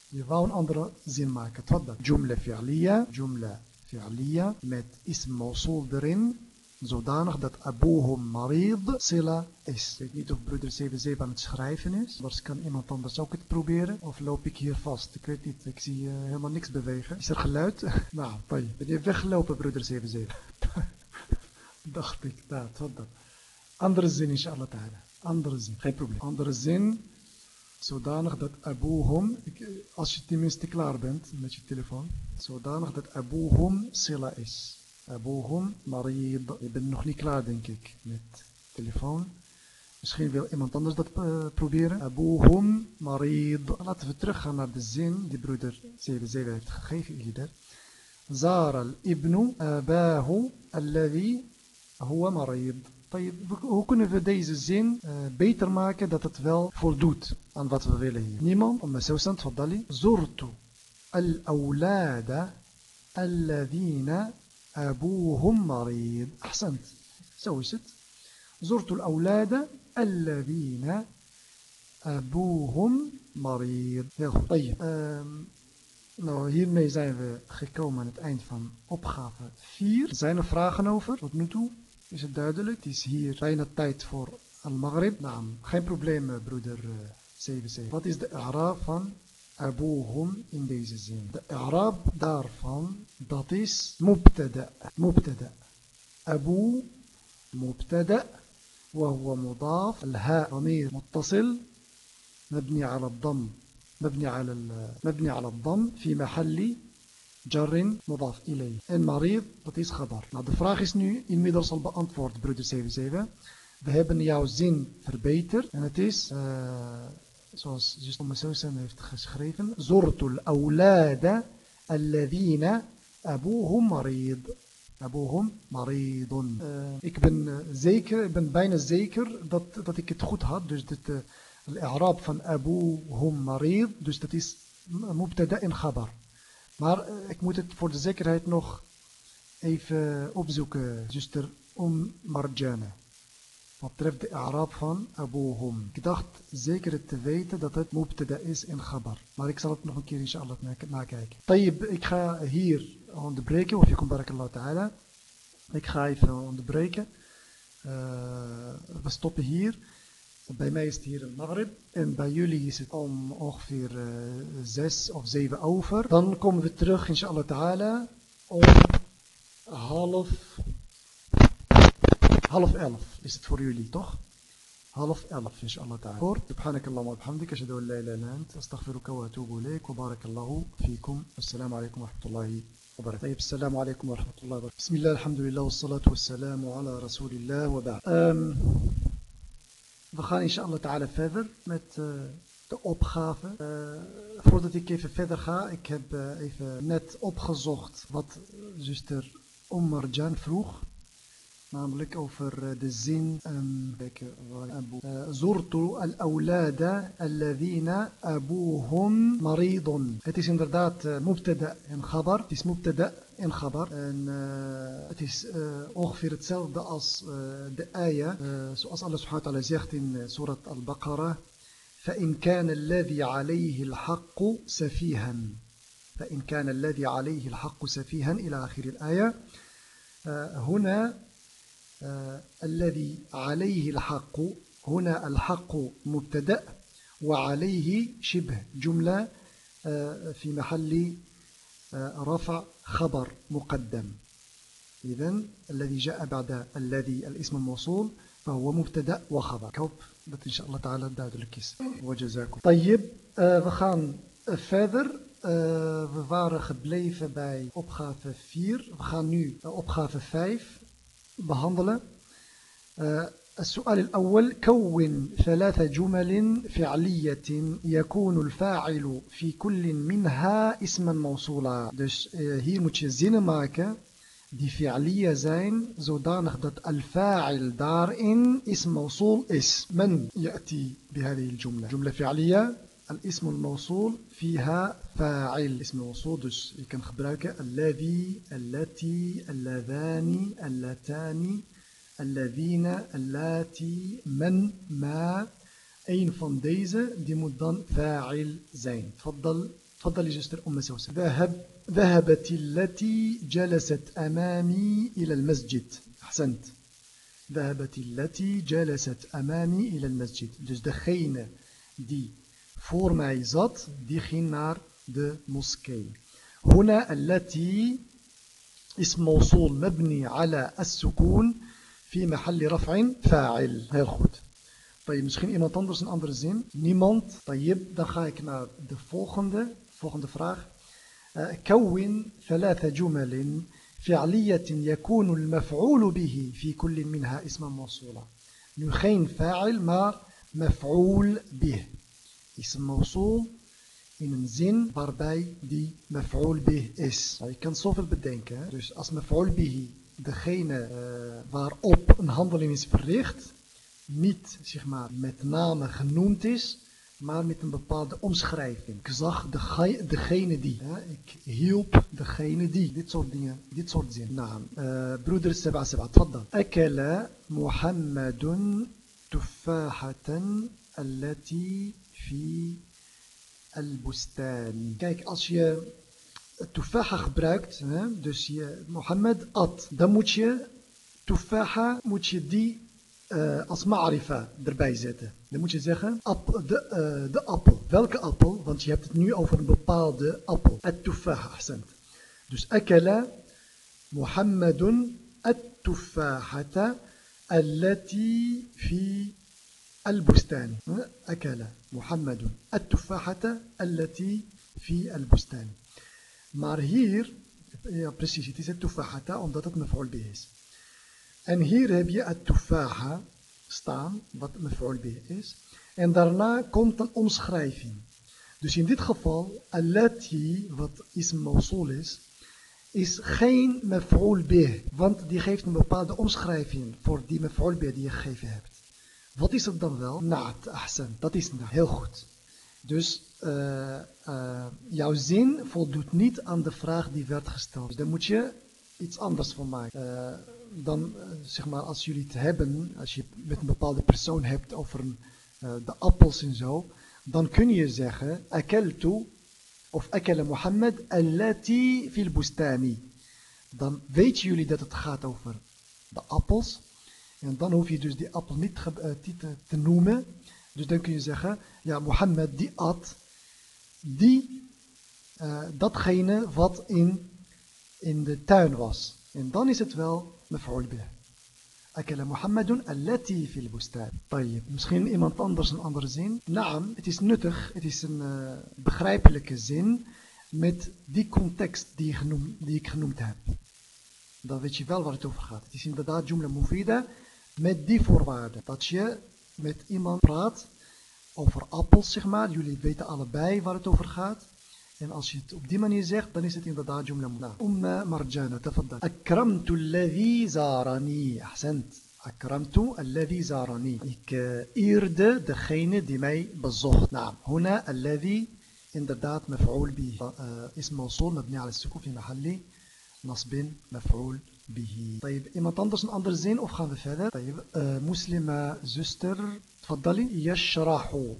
Je wou een andere zin maken. Tfaddal. Jumla fi'liya. Jumla fi'liya. Met ism mausul erin. Zodanig dat abuhum marid Silla is. Ik weet niet of broeder 77 aan het schrijven is. Waarschijnlijk kan iemand anders ook het proberen. Of loop ik hier vast? Ik weet niet. Ik zie eh, helemaal niks bewegen. Is er geluid? [laughs] nou, ben je weggelopen broeder 77? [laughs] dacht ik, dat, dat. Andere zin inshallah ta'ala. Andere zin, geen probleem. Andere zin, zodanig dat abuhum, als je tenminste klaar bent met je telefoon, zodanig dat abuhum sila is. Abuhum maar Je bent nog niet klaar denk ik met telefoon. Misschien wil iemand anders dat uh, proberen. Abuhum marid. Laten we teruggaan naar de zin die broeder 77 heeft gegeven ieder. Zara al-ibnu eh, abahu alladhi hoe kunnen we deze zin eh, beter maken dat het wel voldoet aan wat we willen hier? Niemand, om zo te dali. zortu al-awlada alladhina abuhum marid. Ahsant. Zo is het. Zortu al-awlada alladhina abuhum marid. Goed. Ehm, nou, hiermee zijn we gekomen aan het eind van opgave 4. Zijn er vragen over tot nu toe? Is het duidelijk? Het is hier bijna tijd voor al-Maghrib. Nou, geen probleem, eh, broeder uh, 77. Wat is de i'raab van Abuhum in deze zin? De i'raab daarvan, dat is mubtada. Mubtada. Abu, mubtada. وهو مضاف الهاء ضمير متصل مبني على الضم مبني على مبني على الضم في محل Jarrin modaf ilay. En marid, dat is gabar. Nou, de vraag is nu inmiddels al beantwoord, broeder 77. We hebben jouw zin verbeterd. En het is, uh, zoals zuster Masousan heeft geschreven. Zortul awlada alladhina abuhum marid. Abuhum maridun. Uh, ik ben uh, zeker, ik ben bijna zeker dat, dat ik het goed had. Dus dit, uh, al-i'raab van abuhum marid. Dus dat is mubtada in gabar. Maar uh, ik moet het voor de zekerheid nog even opzoeken, zuster Om Marjana. Wat betreft de Arab van Abu Hum. Ik dacht zeker te weten dat het Mubtada is in Gabar. Maar ik zal het nog een keer inshallah nakijken. Tayyib, ik ga hier onderbreken. Of je komt barakallahu ta'ala. Ik ga even onderbreken. Uh, we stoppen hier. Bij mij is het hier een Maghrib en bij jullie is het om ongeveer uh, zes of zeven over. Dan komen we terug, inshallah ta'ala, om half, half elf is het voor jullie, toch? half elf inshallah ta'ala. Voor, سبحانك اللهم وبحمدك أشهد أن لا إله إلا أنت أستغفرك وأتوب إليك وبارك الله فيكم السلام عليكم ورحمة الله وبركاته طيب السلام عليكم ورحمة الله وبركاته بسم الله الحمد لله والصلاة والسلام على رسول الله وبعد We gaan inshallah ta'ala verder met uh, de opgave. Uh, voordat ik even verder ga, ik heb uh, even net opgezocht wat zuster Omar Jan vroeg. Namelijk over de zin Zurtu al-awlada alladhina abuhum maridun. Het is inderdaad mubtada en khabar. Het is mubtada en khabar. En het is ongeveer hetzelfde als de ayah. Zoals Allah subhanahu wa ta'ala zegt in surat al-Baqarah. فإن كان الذي عليه الحق سفيها فإن كان الذي عليه الحق سفيها إلى آخر الآية هنا الذي عليه الحق هنا الحق مبتدأ وعليه شبه جملة في محل رفع خبر مقدم إذن الذي جاء بعد الذي الاسم الموصول فهو مبتدأ وخبر كوب dat إن شاء الله تعالى duidelijk is. وجزاكم. طيب uh, we gaan uh, verder. Uh, we waren gebleven bij opgave 4. We gaan nu opgave 5 behandelen. السؤال الأول كون ثلاث جمل فعلية يكون الفاعل في كل منها اسما موصولا dus hier moet je zinnen maken die fi'liya zijn zodanig dat al-fa'il daarin ism mawsul is من يأتي بهذه الجملة جملة فعلية الاسم الموصول فيها فاعل اسم الموصول dus je kan الذي التي اللذان اللتان الذين اللاتي من ما een van deze die moet dan fa'il zijn تفضل تفضلي جستر أم سوسة. ذهب ذهبت التي جلست أمامي إلى المسجد. أحسنت. ذهبت التي جلست أمامي إلى المسجد. dus degene die voor mij zat die ging naar de moskee هنا التي اسم موصول مبني على السكون في محل رفع فاعل heel goed طيب misschien iemand anders een andere zin niemand طيب dan ga ik naar de volgende volgende vraag كون ثلاث جمل فعلية يكون المفعول به في كل منها اسما موصولا nu geen fa'il maar maf'ul bih is mausool in een zin waarbij die maf'ul bih is. Nou, je kan zoveel bedenken. Dus als maf'ul bih degene eh, waarop een handeling is verricht, niet zeg maar, met name genoemd is, maar met een bepaalde omschrijving. Ik zag de, degene die. Ik hielp degene die. Dit soort dingen, dit soort zin. Naam. Uh, broeder Seba Seba, dan. Akala Muhammadun tuffahatan allati fi al-bustani. Kijk, als je tufaha gebruikt, hè, dus je Mohammed at, dan moet je tufaha, moet je die uh, als ma'rifa erbij zetten. Dan moet je zeggen, de, uh, de appel. Welke appel? Want je hebt het nu over een bepaalde appel. At-tufaha, ahsant. Dus akala Muhammadun at-tufahata allati fi al-bustani. Akala Muhammadun at-tufahata allati fi al-bustani. Maar hier, ja precies, het is at-tufahata omdat het mevrouw is. En hier heb je het tufaha staan, wat mevrouw B is. En daarna komt een omschrijving. Dus in dit geval, allati, wat ism mausul is, is geen mevrouw B. Want die geeft een bepaalde omschrijving voor die mevrouw B die je gegeven hebt. Wat is het dan wel? Naat, ahsan. Dat is na, heel goed. Dus uh, uh, jouw zin voldoet niet aan de vraag die werd gesteld. Dus daar moet je iets anders van maken. Uh, dan, eh, zeg maar, als jullie het hebben, als je met een bepaalde persoon hebt over een, de appels en zo, dan kun je zeggen, akeltu, of akele Mohammed, allati fil bustani. Dan weten jullie dat het gaat over de appels. En dan hoef je dus die appel niet eh, te, te noemen. Dus dan kun je zeggen, ja, Mohammed die at, die, eh, datgene wat in, in de tuin was. En dan is het wel maf'ul bih. Akala Muhammadun allati fil bustan. Misschien iemand anders een andere zin. Naam, het is nuttig, het is een eh, begrijpelijke zin met die context die, die ik genoemd heb. Dan weet je wel waar het over gaat. Het is inderdaad jumla mufida met die voorwaarden dat je met iemand praat over appels zeg maar jullie weten allebei waar het over gaat En als je het op die manier zegt, dan is het inderdaad jumla mu'annath. Umma marjana, tafaddal. Akramtu alladhi zarani. Ahsant. Akramtu alladhi zarani. Ik eerde degene die mij bezocht. Naam. Huna alladhi inderdaad maf'ul bi. Ism mawsul mabni ala sukun fi mahalli nasbin maf'ul bihi. Iemand anders een ander zin of gaan we verder? Uh, Moslima zuster. Tfaddali. Yashrahu.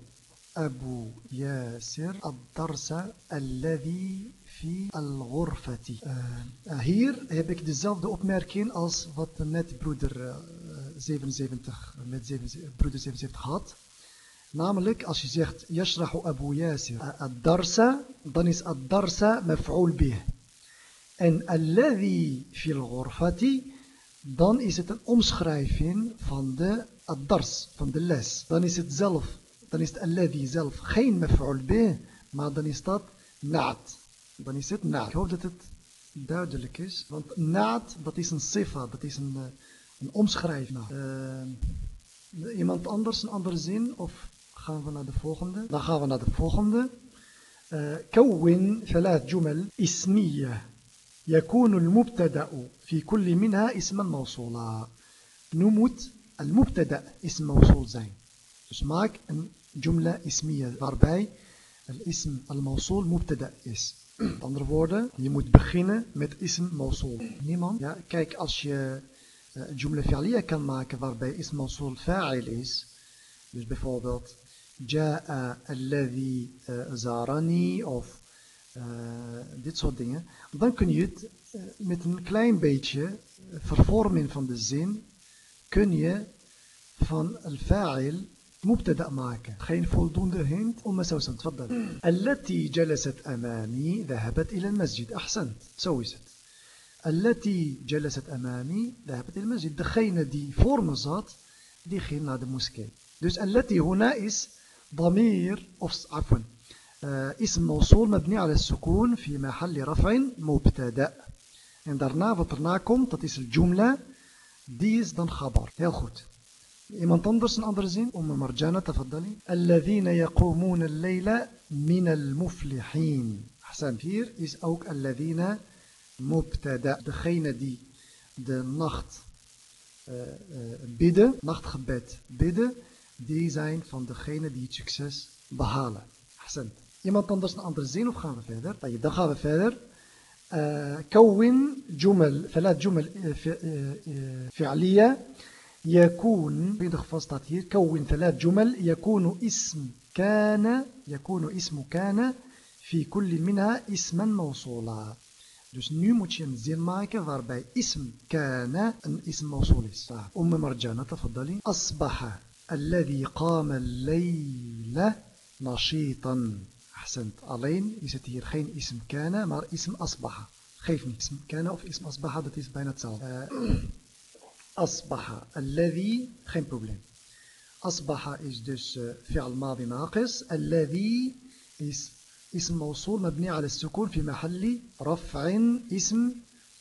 Abu Yasir. Ad-darsa. Alladhi. Fi al-ghurfati. Eh, eh, hier heb ik dezelfde opmerking als wat net broeder 77, met 77, broeder 77 had. Namelijk als je zegt Yashrahu Abu Yasir ad-darsa, dan is ad-darsa maf'ul bih. en الذي في الغرفة dan is het een omschrijving van de ad-dars, van de les. Dan is het zelf dan is het alladhi zelf geen maf'ul bih, maar dan is dat naad. Dan is het naad. Ik hoop dat het duidelijk is, want naad, dat is een sifa, dat is een, een omschrijving. Uh, iemand anders, een andere zin, of gaan we naar de volgende? Dan gaan we naar de volgende. كون ثلاث جمل اسمية يكون المبتدأ في كل منها اسما موصولا نمت المبتدأ اسم موصول zijn dus maak een jumla ismiya, waarbij al-ism al-mawsul mubtada is. Met andere woorden, je moet beginnen met ism mawsul. Niemand? Ja, kijk, als je uh, jumla fi'liya kan maken waarbij ism mawsul fa'il is, dus bijvoorbeeld alladhi uh, zarani of uh, dit soort dingen, dan kun je het uh, met een klein beetje vervorming van de zin, kun je van al-fa'il مبتدا معك خين voldoende هند أم سوسن تفضل التي جلست أمامي ذهبت إلى المسجد أحسنت سويست التي جلست أمامي ذهبت إلى المسجد degene die voor me zat die ging naar de moskee. Dus التي هنا is ضمير عفوا آه، اسم موصول مبني على السكون في محل رفع مبتدأ. en daarna wat daarna komt dat is الجملة. dit is een خبر. heel goed iemand anders een andere zin أم مرجانة تفضلي. الذين يقومون الليل من المفلحين. احسن hier is ook الذين مبتدأ. دخين دي. de nacht uh, uh, bidden, nachtgebed bidden, die zijn van degenen die het succes Iemand anders een andere zin of gaan we verder? Dan gaan we verder. كون جمل ثلاث جمل فعلية يكون في فاصلة hier كون ثلاث جمل يكون اسم كان يكون اسم كان في كل منها اسما موصولا Dus nu moet je een zin maken waarbij اسم كان een اسم موصول is. أم مرجانة تفضلي أصبح الذي قام الليل نشيطا أحسنت. alleen is het hier geen إسم كان maar إسم أصبح. geef إسم كان of إسم أصبح dat اسم بينات سال آه، [clears throat] أصبح. الذي geen probleem. أصبح إيش دش فعل ماضي ناقص. الذي إسم موصول مبني على السكون في محل رفع إسم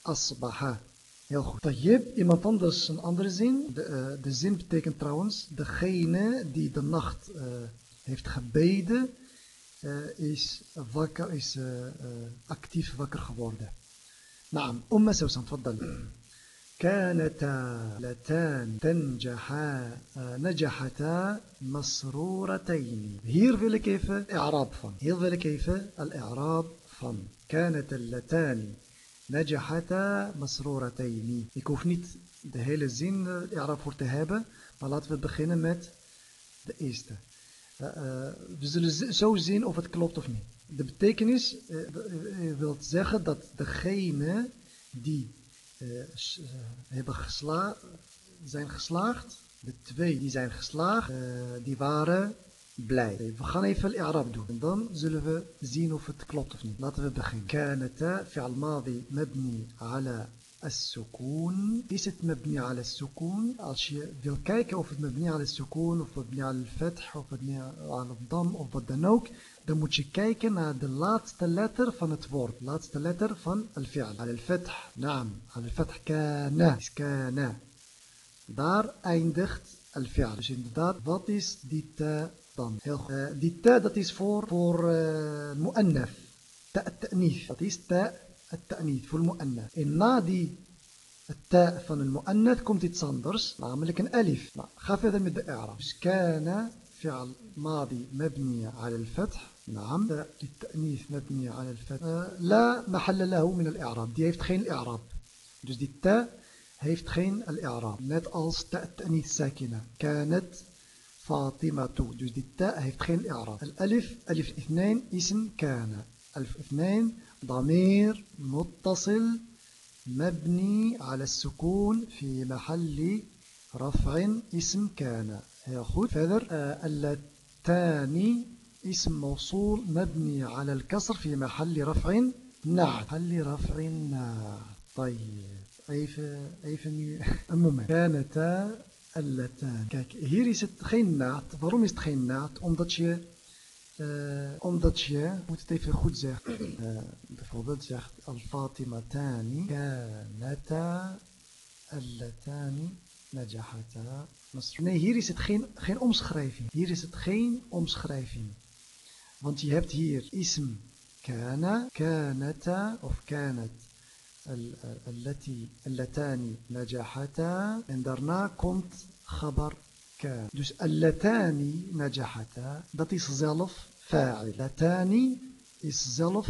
أصبح. Heel goed. Tayyip, iemand anders een andere zin. De, uh, de zin betekent trouwens degene die de nacht uh, heeft gebeden. Is, wakker, is actief wakker geworden. Naam, umma Sawsan, tfaddal. كانتا لتان تنجحا نجحتا مسرورتين hier wil ik even i'raab van hier wil ik even al-i'raab van كانت اللتان نجحتا مسرورتين ik hoef niet de hele zin i'raab voor te hebben maar laten we beginnen met de eerste uh, uh, we zullen zo zien of het klopt of niet de betekenis uh, wil zeggen dat degene die uh, hebben gesla zijn geslaagd. De twee die zijn geslaagd, uh, die waren blij. We gaan even al-i'rab doen. En dan zullen we zien of het klopt of niet. Laten we beginnen. كانتا فعل ماضي مبني على السكون. ليست مبني على السكون. اشياء ديال كايكا أو مبني على السكون أو مبني على الفتح أو مبني على الضم أو بدنوك dan moet je kijken naar de laatste letter van het woord laatste letter van الفعل. على الفتح. نعم. على الفتح كان. كان. daar eindigt الفعل. مش daar. wat is die تا dan heel die تا dat is voor voor المؤنث تاء التانيث dat is تاء التأنيث voor المؤنث. na die التاء van المؤنث komt iets anders namelijk een alif nou, ga verder met فعل ماضي مبني على الفتح؟ نعم للتأنيث مبني على الفتح. لا محل له من الإعراب. die heeft geen إعراب dus die ta الإعراب. Net als ta التأنيث ساكنة. كانت فاطمة. dus die ta heeft geen الألف ألف اثنين اسم كان. ألف اثنين ضمير متصل مبني على السكون في محل رفع اسم كان. heel goed verder اللتان اسم موصول مبني على الكسر في محل رفع نعت. محل رفع نعت. طيب. nu een moment كانتا اللتان. kijk hier is het geen naad waarom is het geen Eh, Omdat je, moet het even goed zeggen, [clears throat] eh, bijvoorbeeld zegt Al-Fatima Tani, Kanata, Allatani, Najahata, Nee, hier is het geen, geen omschrijving. Hier is het geen omschrijving. Want je hebt hier ism kana, kanata of kanat. Allati, allatani, najahata. En daarna komt khabar kan. Dus allatani najahata, dat is zelf fa'il latani is zelf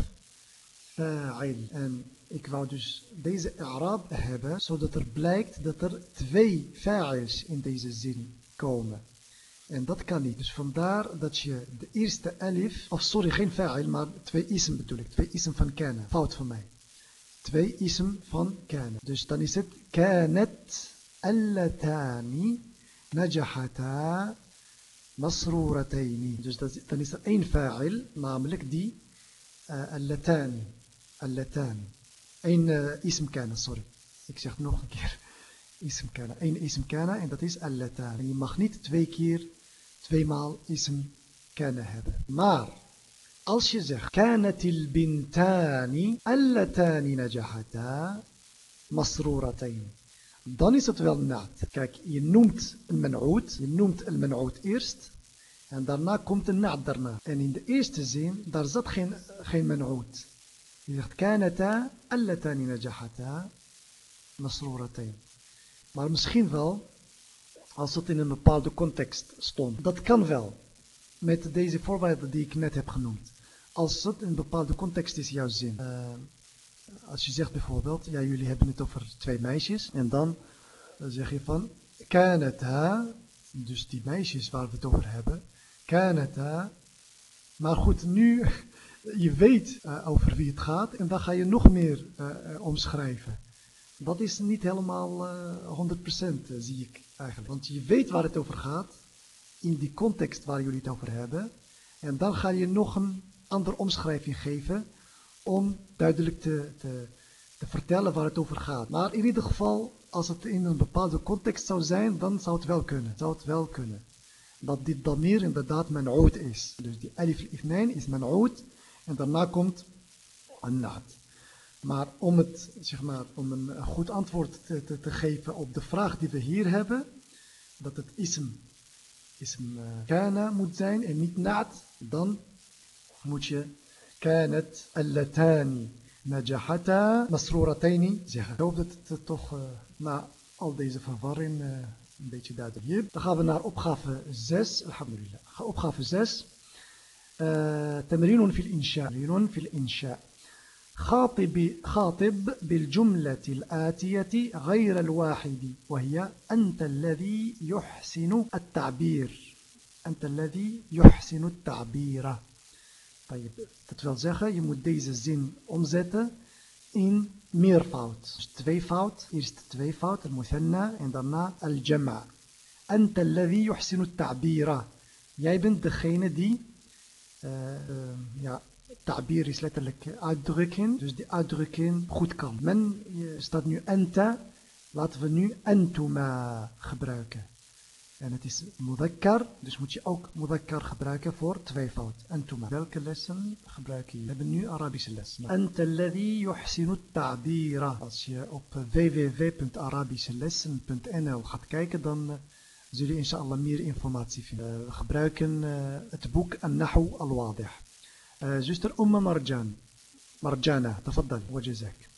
fa'il en Ik wou dus deze i'rab hebben, zodat er blijkt dat er twee fa'ils in deze zin komen. En dat kan niet. Dus vandaar dat je de eerste alif, of sorry, geen fa'il, maar twee ism bedoel ik. Twee ism van kana. Fout van mij. Twee ism van kana. Dus dan is het kanat allatani najahata مسرورتين. أين فاعل؟ ناملك دي آه، اللتان. اللتان. أين اسم كان؟ سوري. إك سيخ keer. اسم كان. أين اسم كان؟ in dat اللتان. يعني mag niet twee keer twee maal اسم كان هذا. maar. als je zegt كانت البنتان اللتان نجحتا مسرورتين. Dan is het wel نعت. Kijk, je noemt een man'oud. Je noemt een man'oud eerst. En daarna komt een naad daarna. En in de eerste zin, daar zat geen, geen منعوت. Je zegt kanata allatani najahata masruratain. Maar misschien wel als het in een bepaalde context stond. Dat kan wel. Met deze voorbeelden die ik net heb genoemd. Als het in een bepaalde context is jouw zin. Uh, als je zegt bijvoorbeeld, ja jullie hebben het over twee meisjes. En dan zeg je van, kanata, dus die meisjes waar we het over hebben. Kanata. Maar goed, nu [laughs] je weet uh, over wie het gaat en dan ga je nog meer uh, omschrijven. Dat is niet helemaal 100% zie ik eigenlijk. Want je weet waar het over gaat, in die context waar jullie het over hebben. En dan ga je nog een andere omschrijving geven om duidelijk te, te, te vertellen waar het over gaat. Maar in ieder geval, als het in een bepaalde context zou zijn, dan zou het wel kunnen. Zou het wel kunnen. Dat dit damir inderdaad oud is. Dus die alif ifnain is oud. En daarna komt een naad. Maar om, het, zeg maar, om een goed antwoord te, te, te, geven op de vraag die we hier hebben, dat het ism, ism uh, kana moet zijn en niet naad, dan moet je kanat allatani najahata masrurataini zeggen. Ik hoop dat het toch uh, na al deze verwarring uh, een beetje duidelijk is. Dan gaan we naar opgave 6. Alhamdulillah. Opgave 6. تمرين في الإنشاء تمرين في الإنشاء خاطب خاطب بالجملة الآتية غير الواحد وهي أنت الذي يحسن التعبير أنت الذي يحسن التعبير طيب Dat wil zeggen, je moet deze zin omzetten in meervoud. Dus twee fout. eerst twee fout. al-muthanna en daarna al-jama. Anta alladhi yuhsinu ta'bira. Jij bent degene die, eh, eh, ja, ta'bir is letterlijk uitdrukken. dus die uitdrukking goed kan. Men staat nu anta, laten we nu antuma gebruiken. En het is mudakkar, dus moet je ook mudakkar gebruiken voor tweevoud. Entuma. Welke lessen gebruik je? We hebben nu Arabische lessen. Anta alladhi yuhsinu ta'bira. Als je op www.arabischelessen.nl gaat kijken, dan zullen jullie inshallah meer informatie vinden. We gebruiken uh, het boek An-Nahu al-Wadih. Uh, zuster Umma Marjan, مرجانة تفضل وجزاك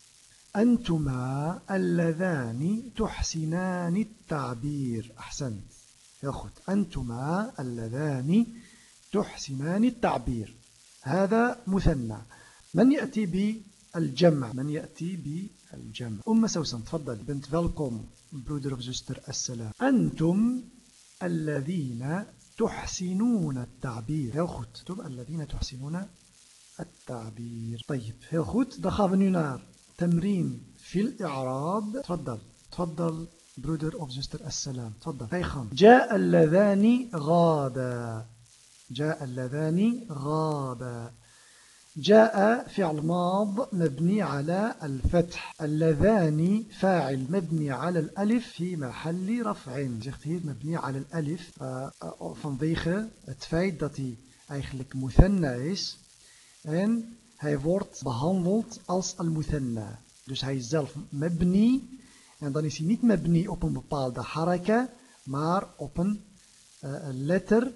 أنتما اللذان تحسنان التعبير أحسنت يا أخت أنتما اللذان تحسنان التعبير. هذا مثنى. من يأتي بالجمع؟ من يأتي بالجمع. أم سوسن تفضل. بنت فالكم broeder zuster السلام. أنتم الذين تحسنون التعبير. heel goed أنتم الذين تحسنون التعبير. طيب heel goed dan تمرين في الإعراب. تفضل. تفضل. broeder of zuster السلام تفضل هاي خام جاء اللذان غابا. جاء اللذان غابا. جاء فعل ماض مبني على الفتح. اللذان فاعل مبني على الألف في محل رفع. zegt مبني على الألف. uh, vanwege het feit dat hij eigenlijk muthanna is en hij wordt behandeld als al-muthanna dus hij is zelf mabni en dan is hij niet mabni op een bepaalde haraka maar op een uh, letter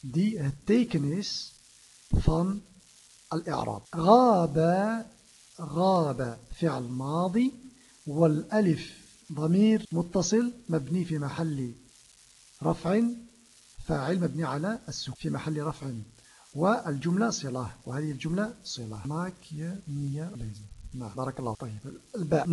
die het teken is van الإعراب غاب غاب فعل ماضي والألف ضمير متصل مبني في محل رفع فاعل مبني على السكون في محل رفع والجملة صلة وهذه الجملة صلة ماك يا نية نعم بارك الله طيب الباء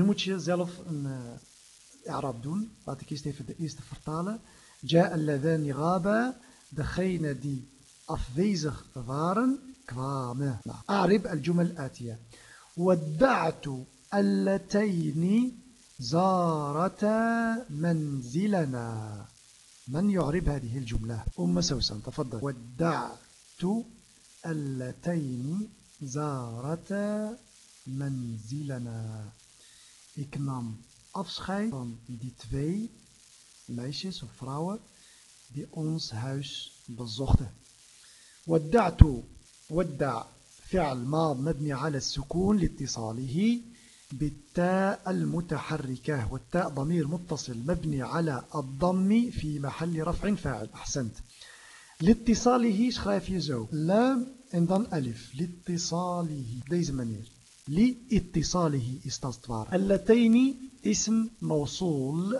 doen laat ik eerst even de eerste vertalen جاء اللذان غابا degene die afwezig waren kwamen. Nou, أعرب الجمل الآتية. ودعت اللتين زارتا منزلنا. من يعرب هذه الجملة؟ أم سوسن تفضل. ودعت اللتين زارتا منزلنا. Ik nam afscheid van die twee meisjes of vrouwen die ons huis bezochten. ودعت ودع فعل ماض مبني على السكون لاتصاله بالتاء المتحركة والتاء ضمير متصل مبني على الضم في محل رفع فاعل. أحسنت. لاتصاله schrijf je لام en dan alif لاتصاله. Deze manier. لاتصاله dat اللتين اسم موصول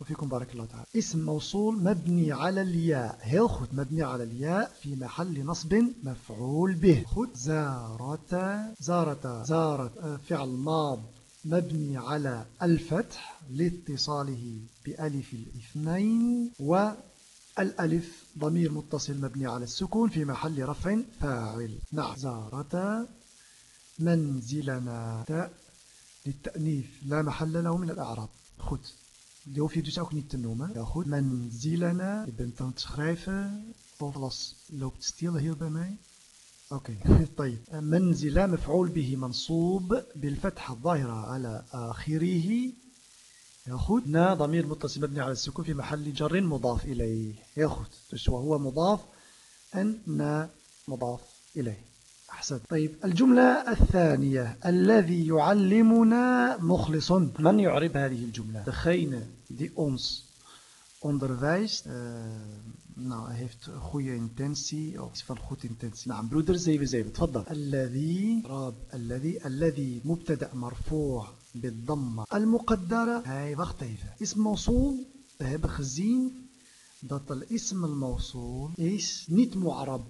وفيكم بارك الله تعالى. اسم موصول مبني على الياء. heel goed مبني على الياء في محل نصب مفعول به. خد زارت زارت زارت فعل ماض مبني على الفتح لاتصاله بألف الاثنين والألف ضمير متصل مبني على السكون في محل رفع فاعل. نعم. زارت منزلنا للتأنيث لا محل له من الأعراب. خد Die hoef je dus ook niet te. Manzilana. Je bent aan het schrijven. Of loopt. أوكي. [laughs] طيب. منزل مفعول به منصوب بالفتحة الظاهرة على آخره. ياخد نا ضمير متصل مبني على السكون في محل جر مضاف إليه. ياخد وهو مضاف. أن نا مضاف إليه. أحسن. طيب الجملة الثانية الذي يعلمنا مخلص. من يعرب هذه الجملة؟ دخينا دي أونس أوندرفايس نعم هيفت خوية انتنسي أو سفن خوت انتنسي نعم برودر زي بزي. تفضل. الذي راب. الذي الذي مبتدأ مرفوع بالضمة المقدرة. هاي بختيفة اسم موصول هاي بخزين دات الاسم الموصول. إيش؟ نيت معرب.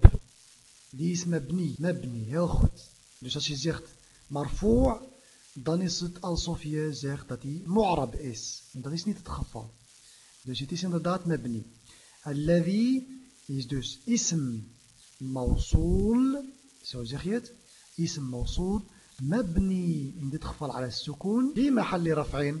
Die is mabni. Mabni, heel goed. Dus als je zegt marfu' dan is het alsof je zegt dat hij mu'arab is. En dat is niet het geval. Dus het is inderdaad mabni. Alladhi is dus ism mawsul. Zo zeg je het. Ism mawsul. مبني in dit geval على السكون في محل رفع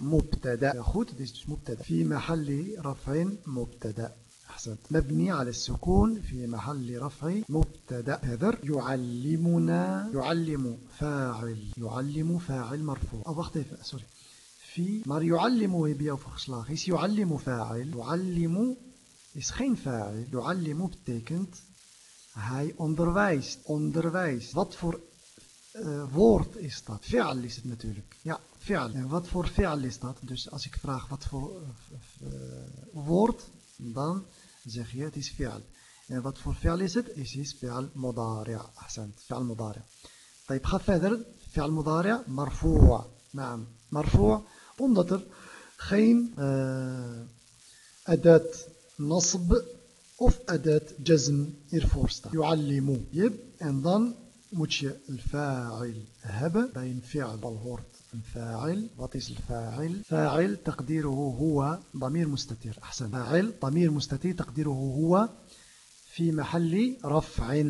مبتدا goed dit is dus مبتدا في محل رفع مبتدا أحسن. مبني على السكون في محل رفع مبتدأ. هذر يعلمنا يعلم فاعل يعلم فاعل مرفوع. أو في سوري في مر يعلم ويبيع في خصلاخ يعلم فاعل. يعلم إسخين فاعل. يعلم بتكنت هاي أندرويس أندرويس فور Uh, woord is فعل Fi'al is يا فعل. Uh, ja, fi'al. En wat voor fi'al is dat? Dus als ik vraag dan الجاخيات is فعل. يعني ضد فور فعل is it is فعل مضارع. أحسنت فعل مضارع. طيب خف هذا فعل مضارع مرفوع. نعم مرفوع. ومضطر خين آه، أداة نصب أو أداة جزم إرفورستا يعلمو يب and then moet الفاعل hebben bij een fi'al hoort الفاعل. فاعل تقديره هو ضمير مستتر أحسن. فاعل ضمير مستتر تقديره هو في محل رفع.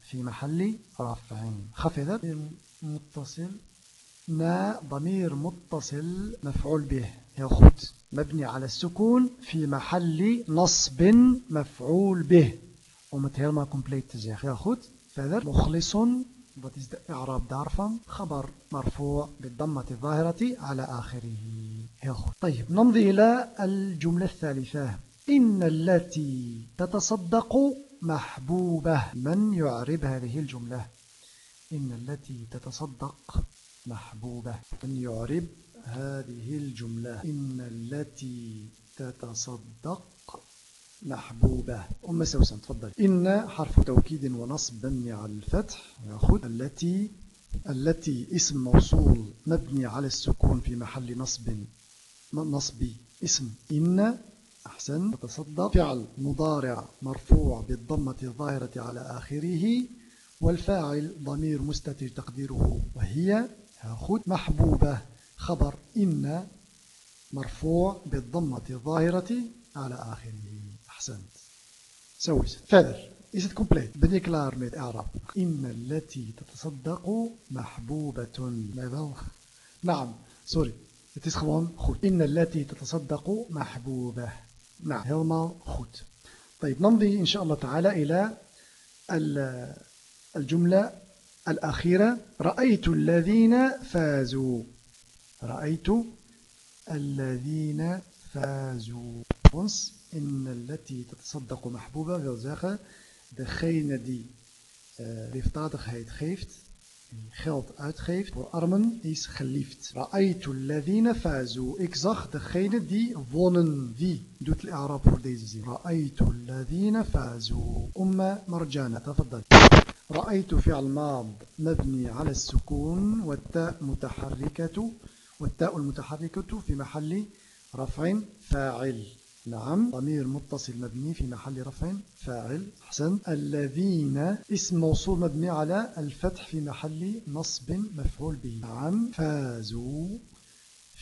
في محل رفع. خفض. متصل. نا ضمير متصل مفعول به. heel goed مبني على السكون في محل نصب مفعول به. om het helemaal compleet te zeggen verder مخلص Wat is de i'raab daarvan? Khabar marfu' على آخره. Heel goed. طيب نمضي إلى الجملة الثالثة. إن التي تصدق محبوبة. من يعرب هذه الجملة؟ إن التي تتصدق محبوبة. من يعرب هذه الجملة؟ إن التي تتصدق محبوبة. أم سوسن تفضل. إن حرف توكيد ونصب مبني على الفتح يأخذ التي التي اسم موصول مبني على السكون في محل نصب نصب اسم. إن أحسن. تتصدق فعل مضارع مرفوع بالضمة الظاهرة على آخره والفاعل ضمير مستتر تقديره وهي يأخذ محبوبة. خبر إن مرفوع بالضمة الظاهرة على آخره. أحسنت. zo is verder. is het compleet ben je klaar met اعراب إن التي تتصدق محبوبة. ماذا؟ نعم. sorry. het is gewoon goed إن التي تتصدق محبوبة. نعم. helemaal goed. طيب نمضي إن شاء الله تعالى إلى الجملة الأخيرة. رأيت الذين فازوا. رأيت الذين فازوا. إن التي تتصدق محبوبة wil zeggen degene die uh, liefdadigheid geeft geld uitgeeft voor armen is geliefd. Fazu. Ik zag degene die wonnen. Wie doet al-Arab voor deze zin? Ra'aytu alladhina fazu. Umma marjana. Tafaddal. رأيت فعل ماض مبني على السكون والتاء متحركة والتاء المتحركة في محل رفع فاعل نعم. ضمير متصل مبني في محل رفع فاعل. أحسن الذين اسم موصول مبني على الفتح في محل نصب مفعول به. نعم. فازوا.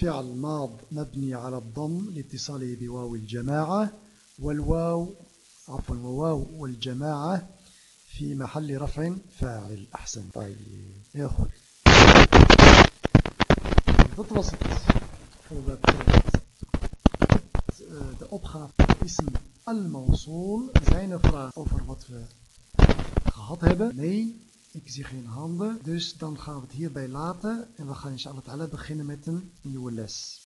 فعل ماض مبني على الضم لاتصاله بواو الجماعة والواو عفوا وواو والجماعة في محل رفع فاعل. أحسن. طيب. يا أخوي. Eh, de opgave is al-mawsool. Zijn er vragen over wat we gehad hebben? Nee, ik zie geen handen. Dus dan gaan we het hierbij laten. En we gaan inshallah beginnen met een nieuwe les.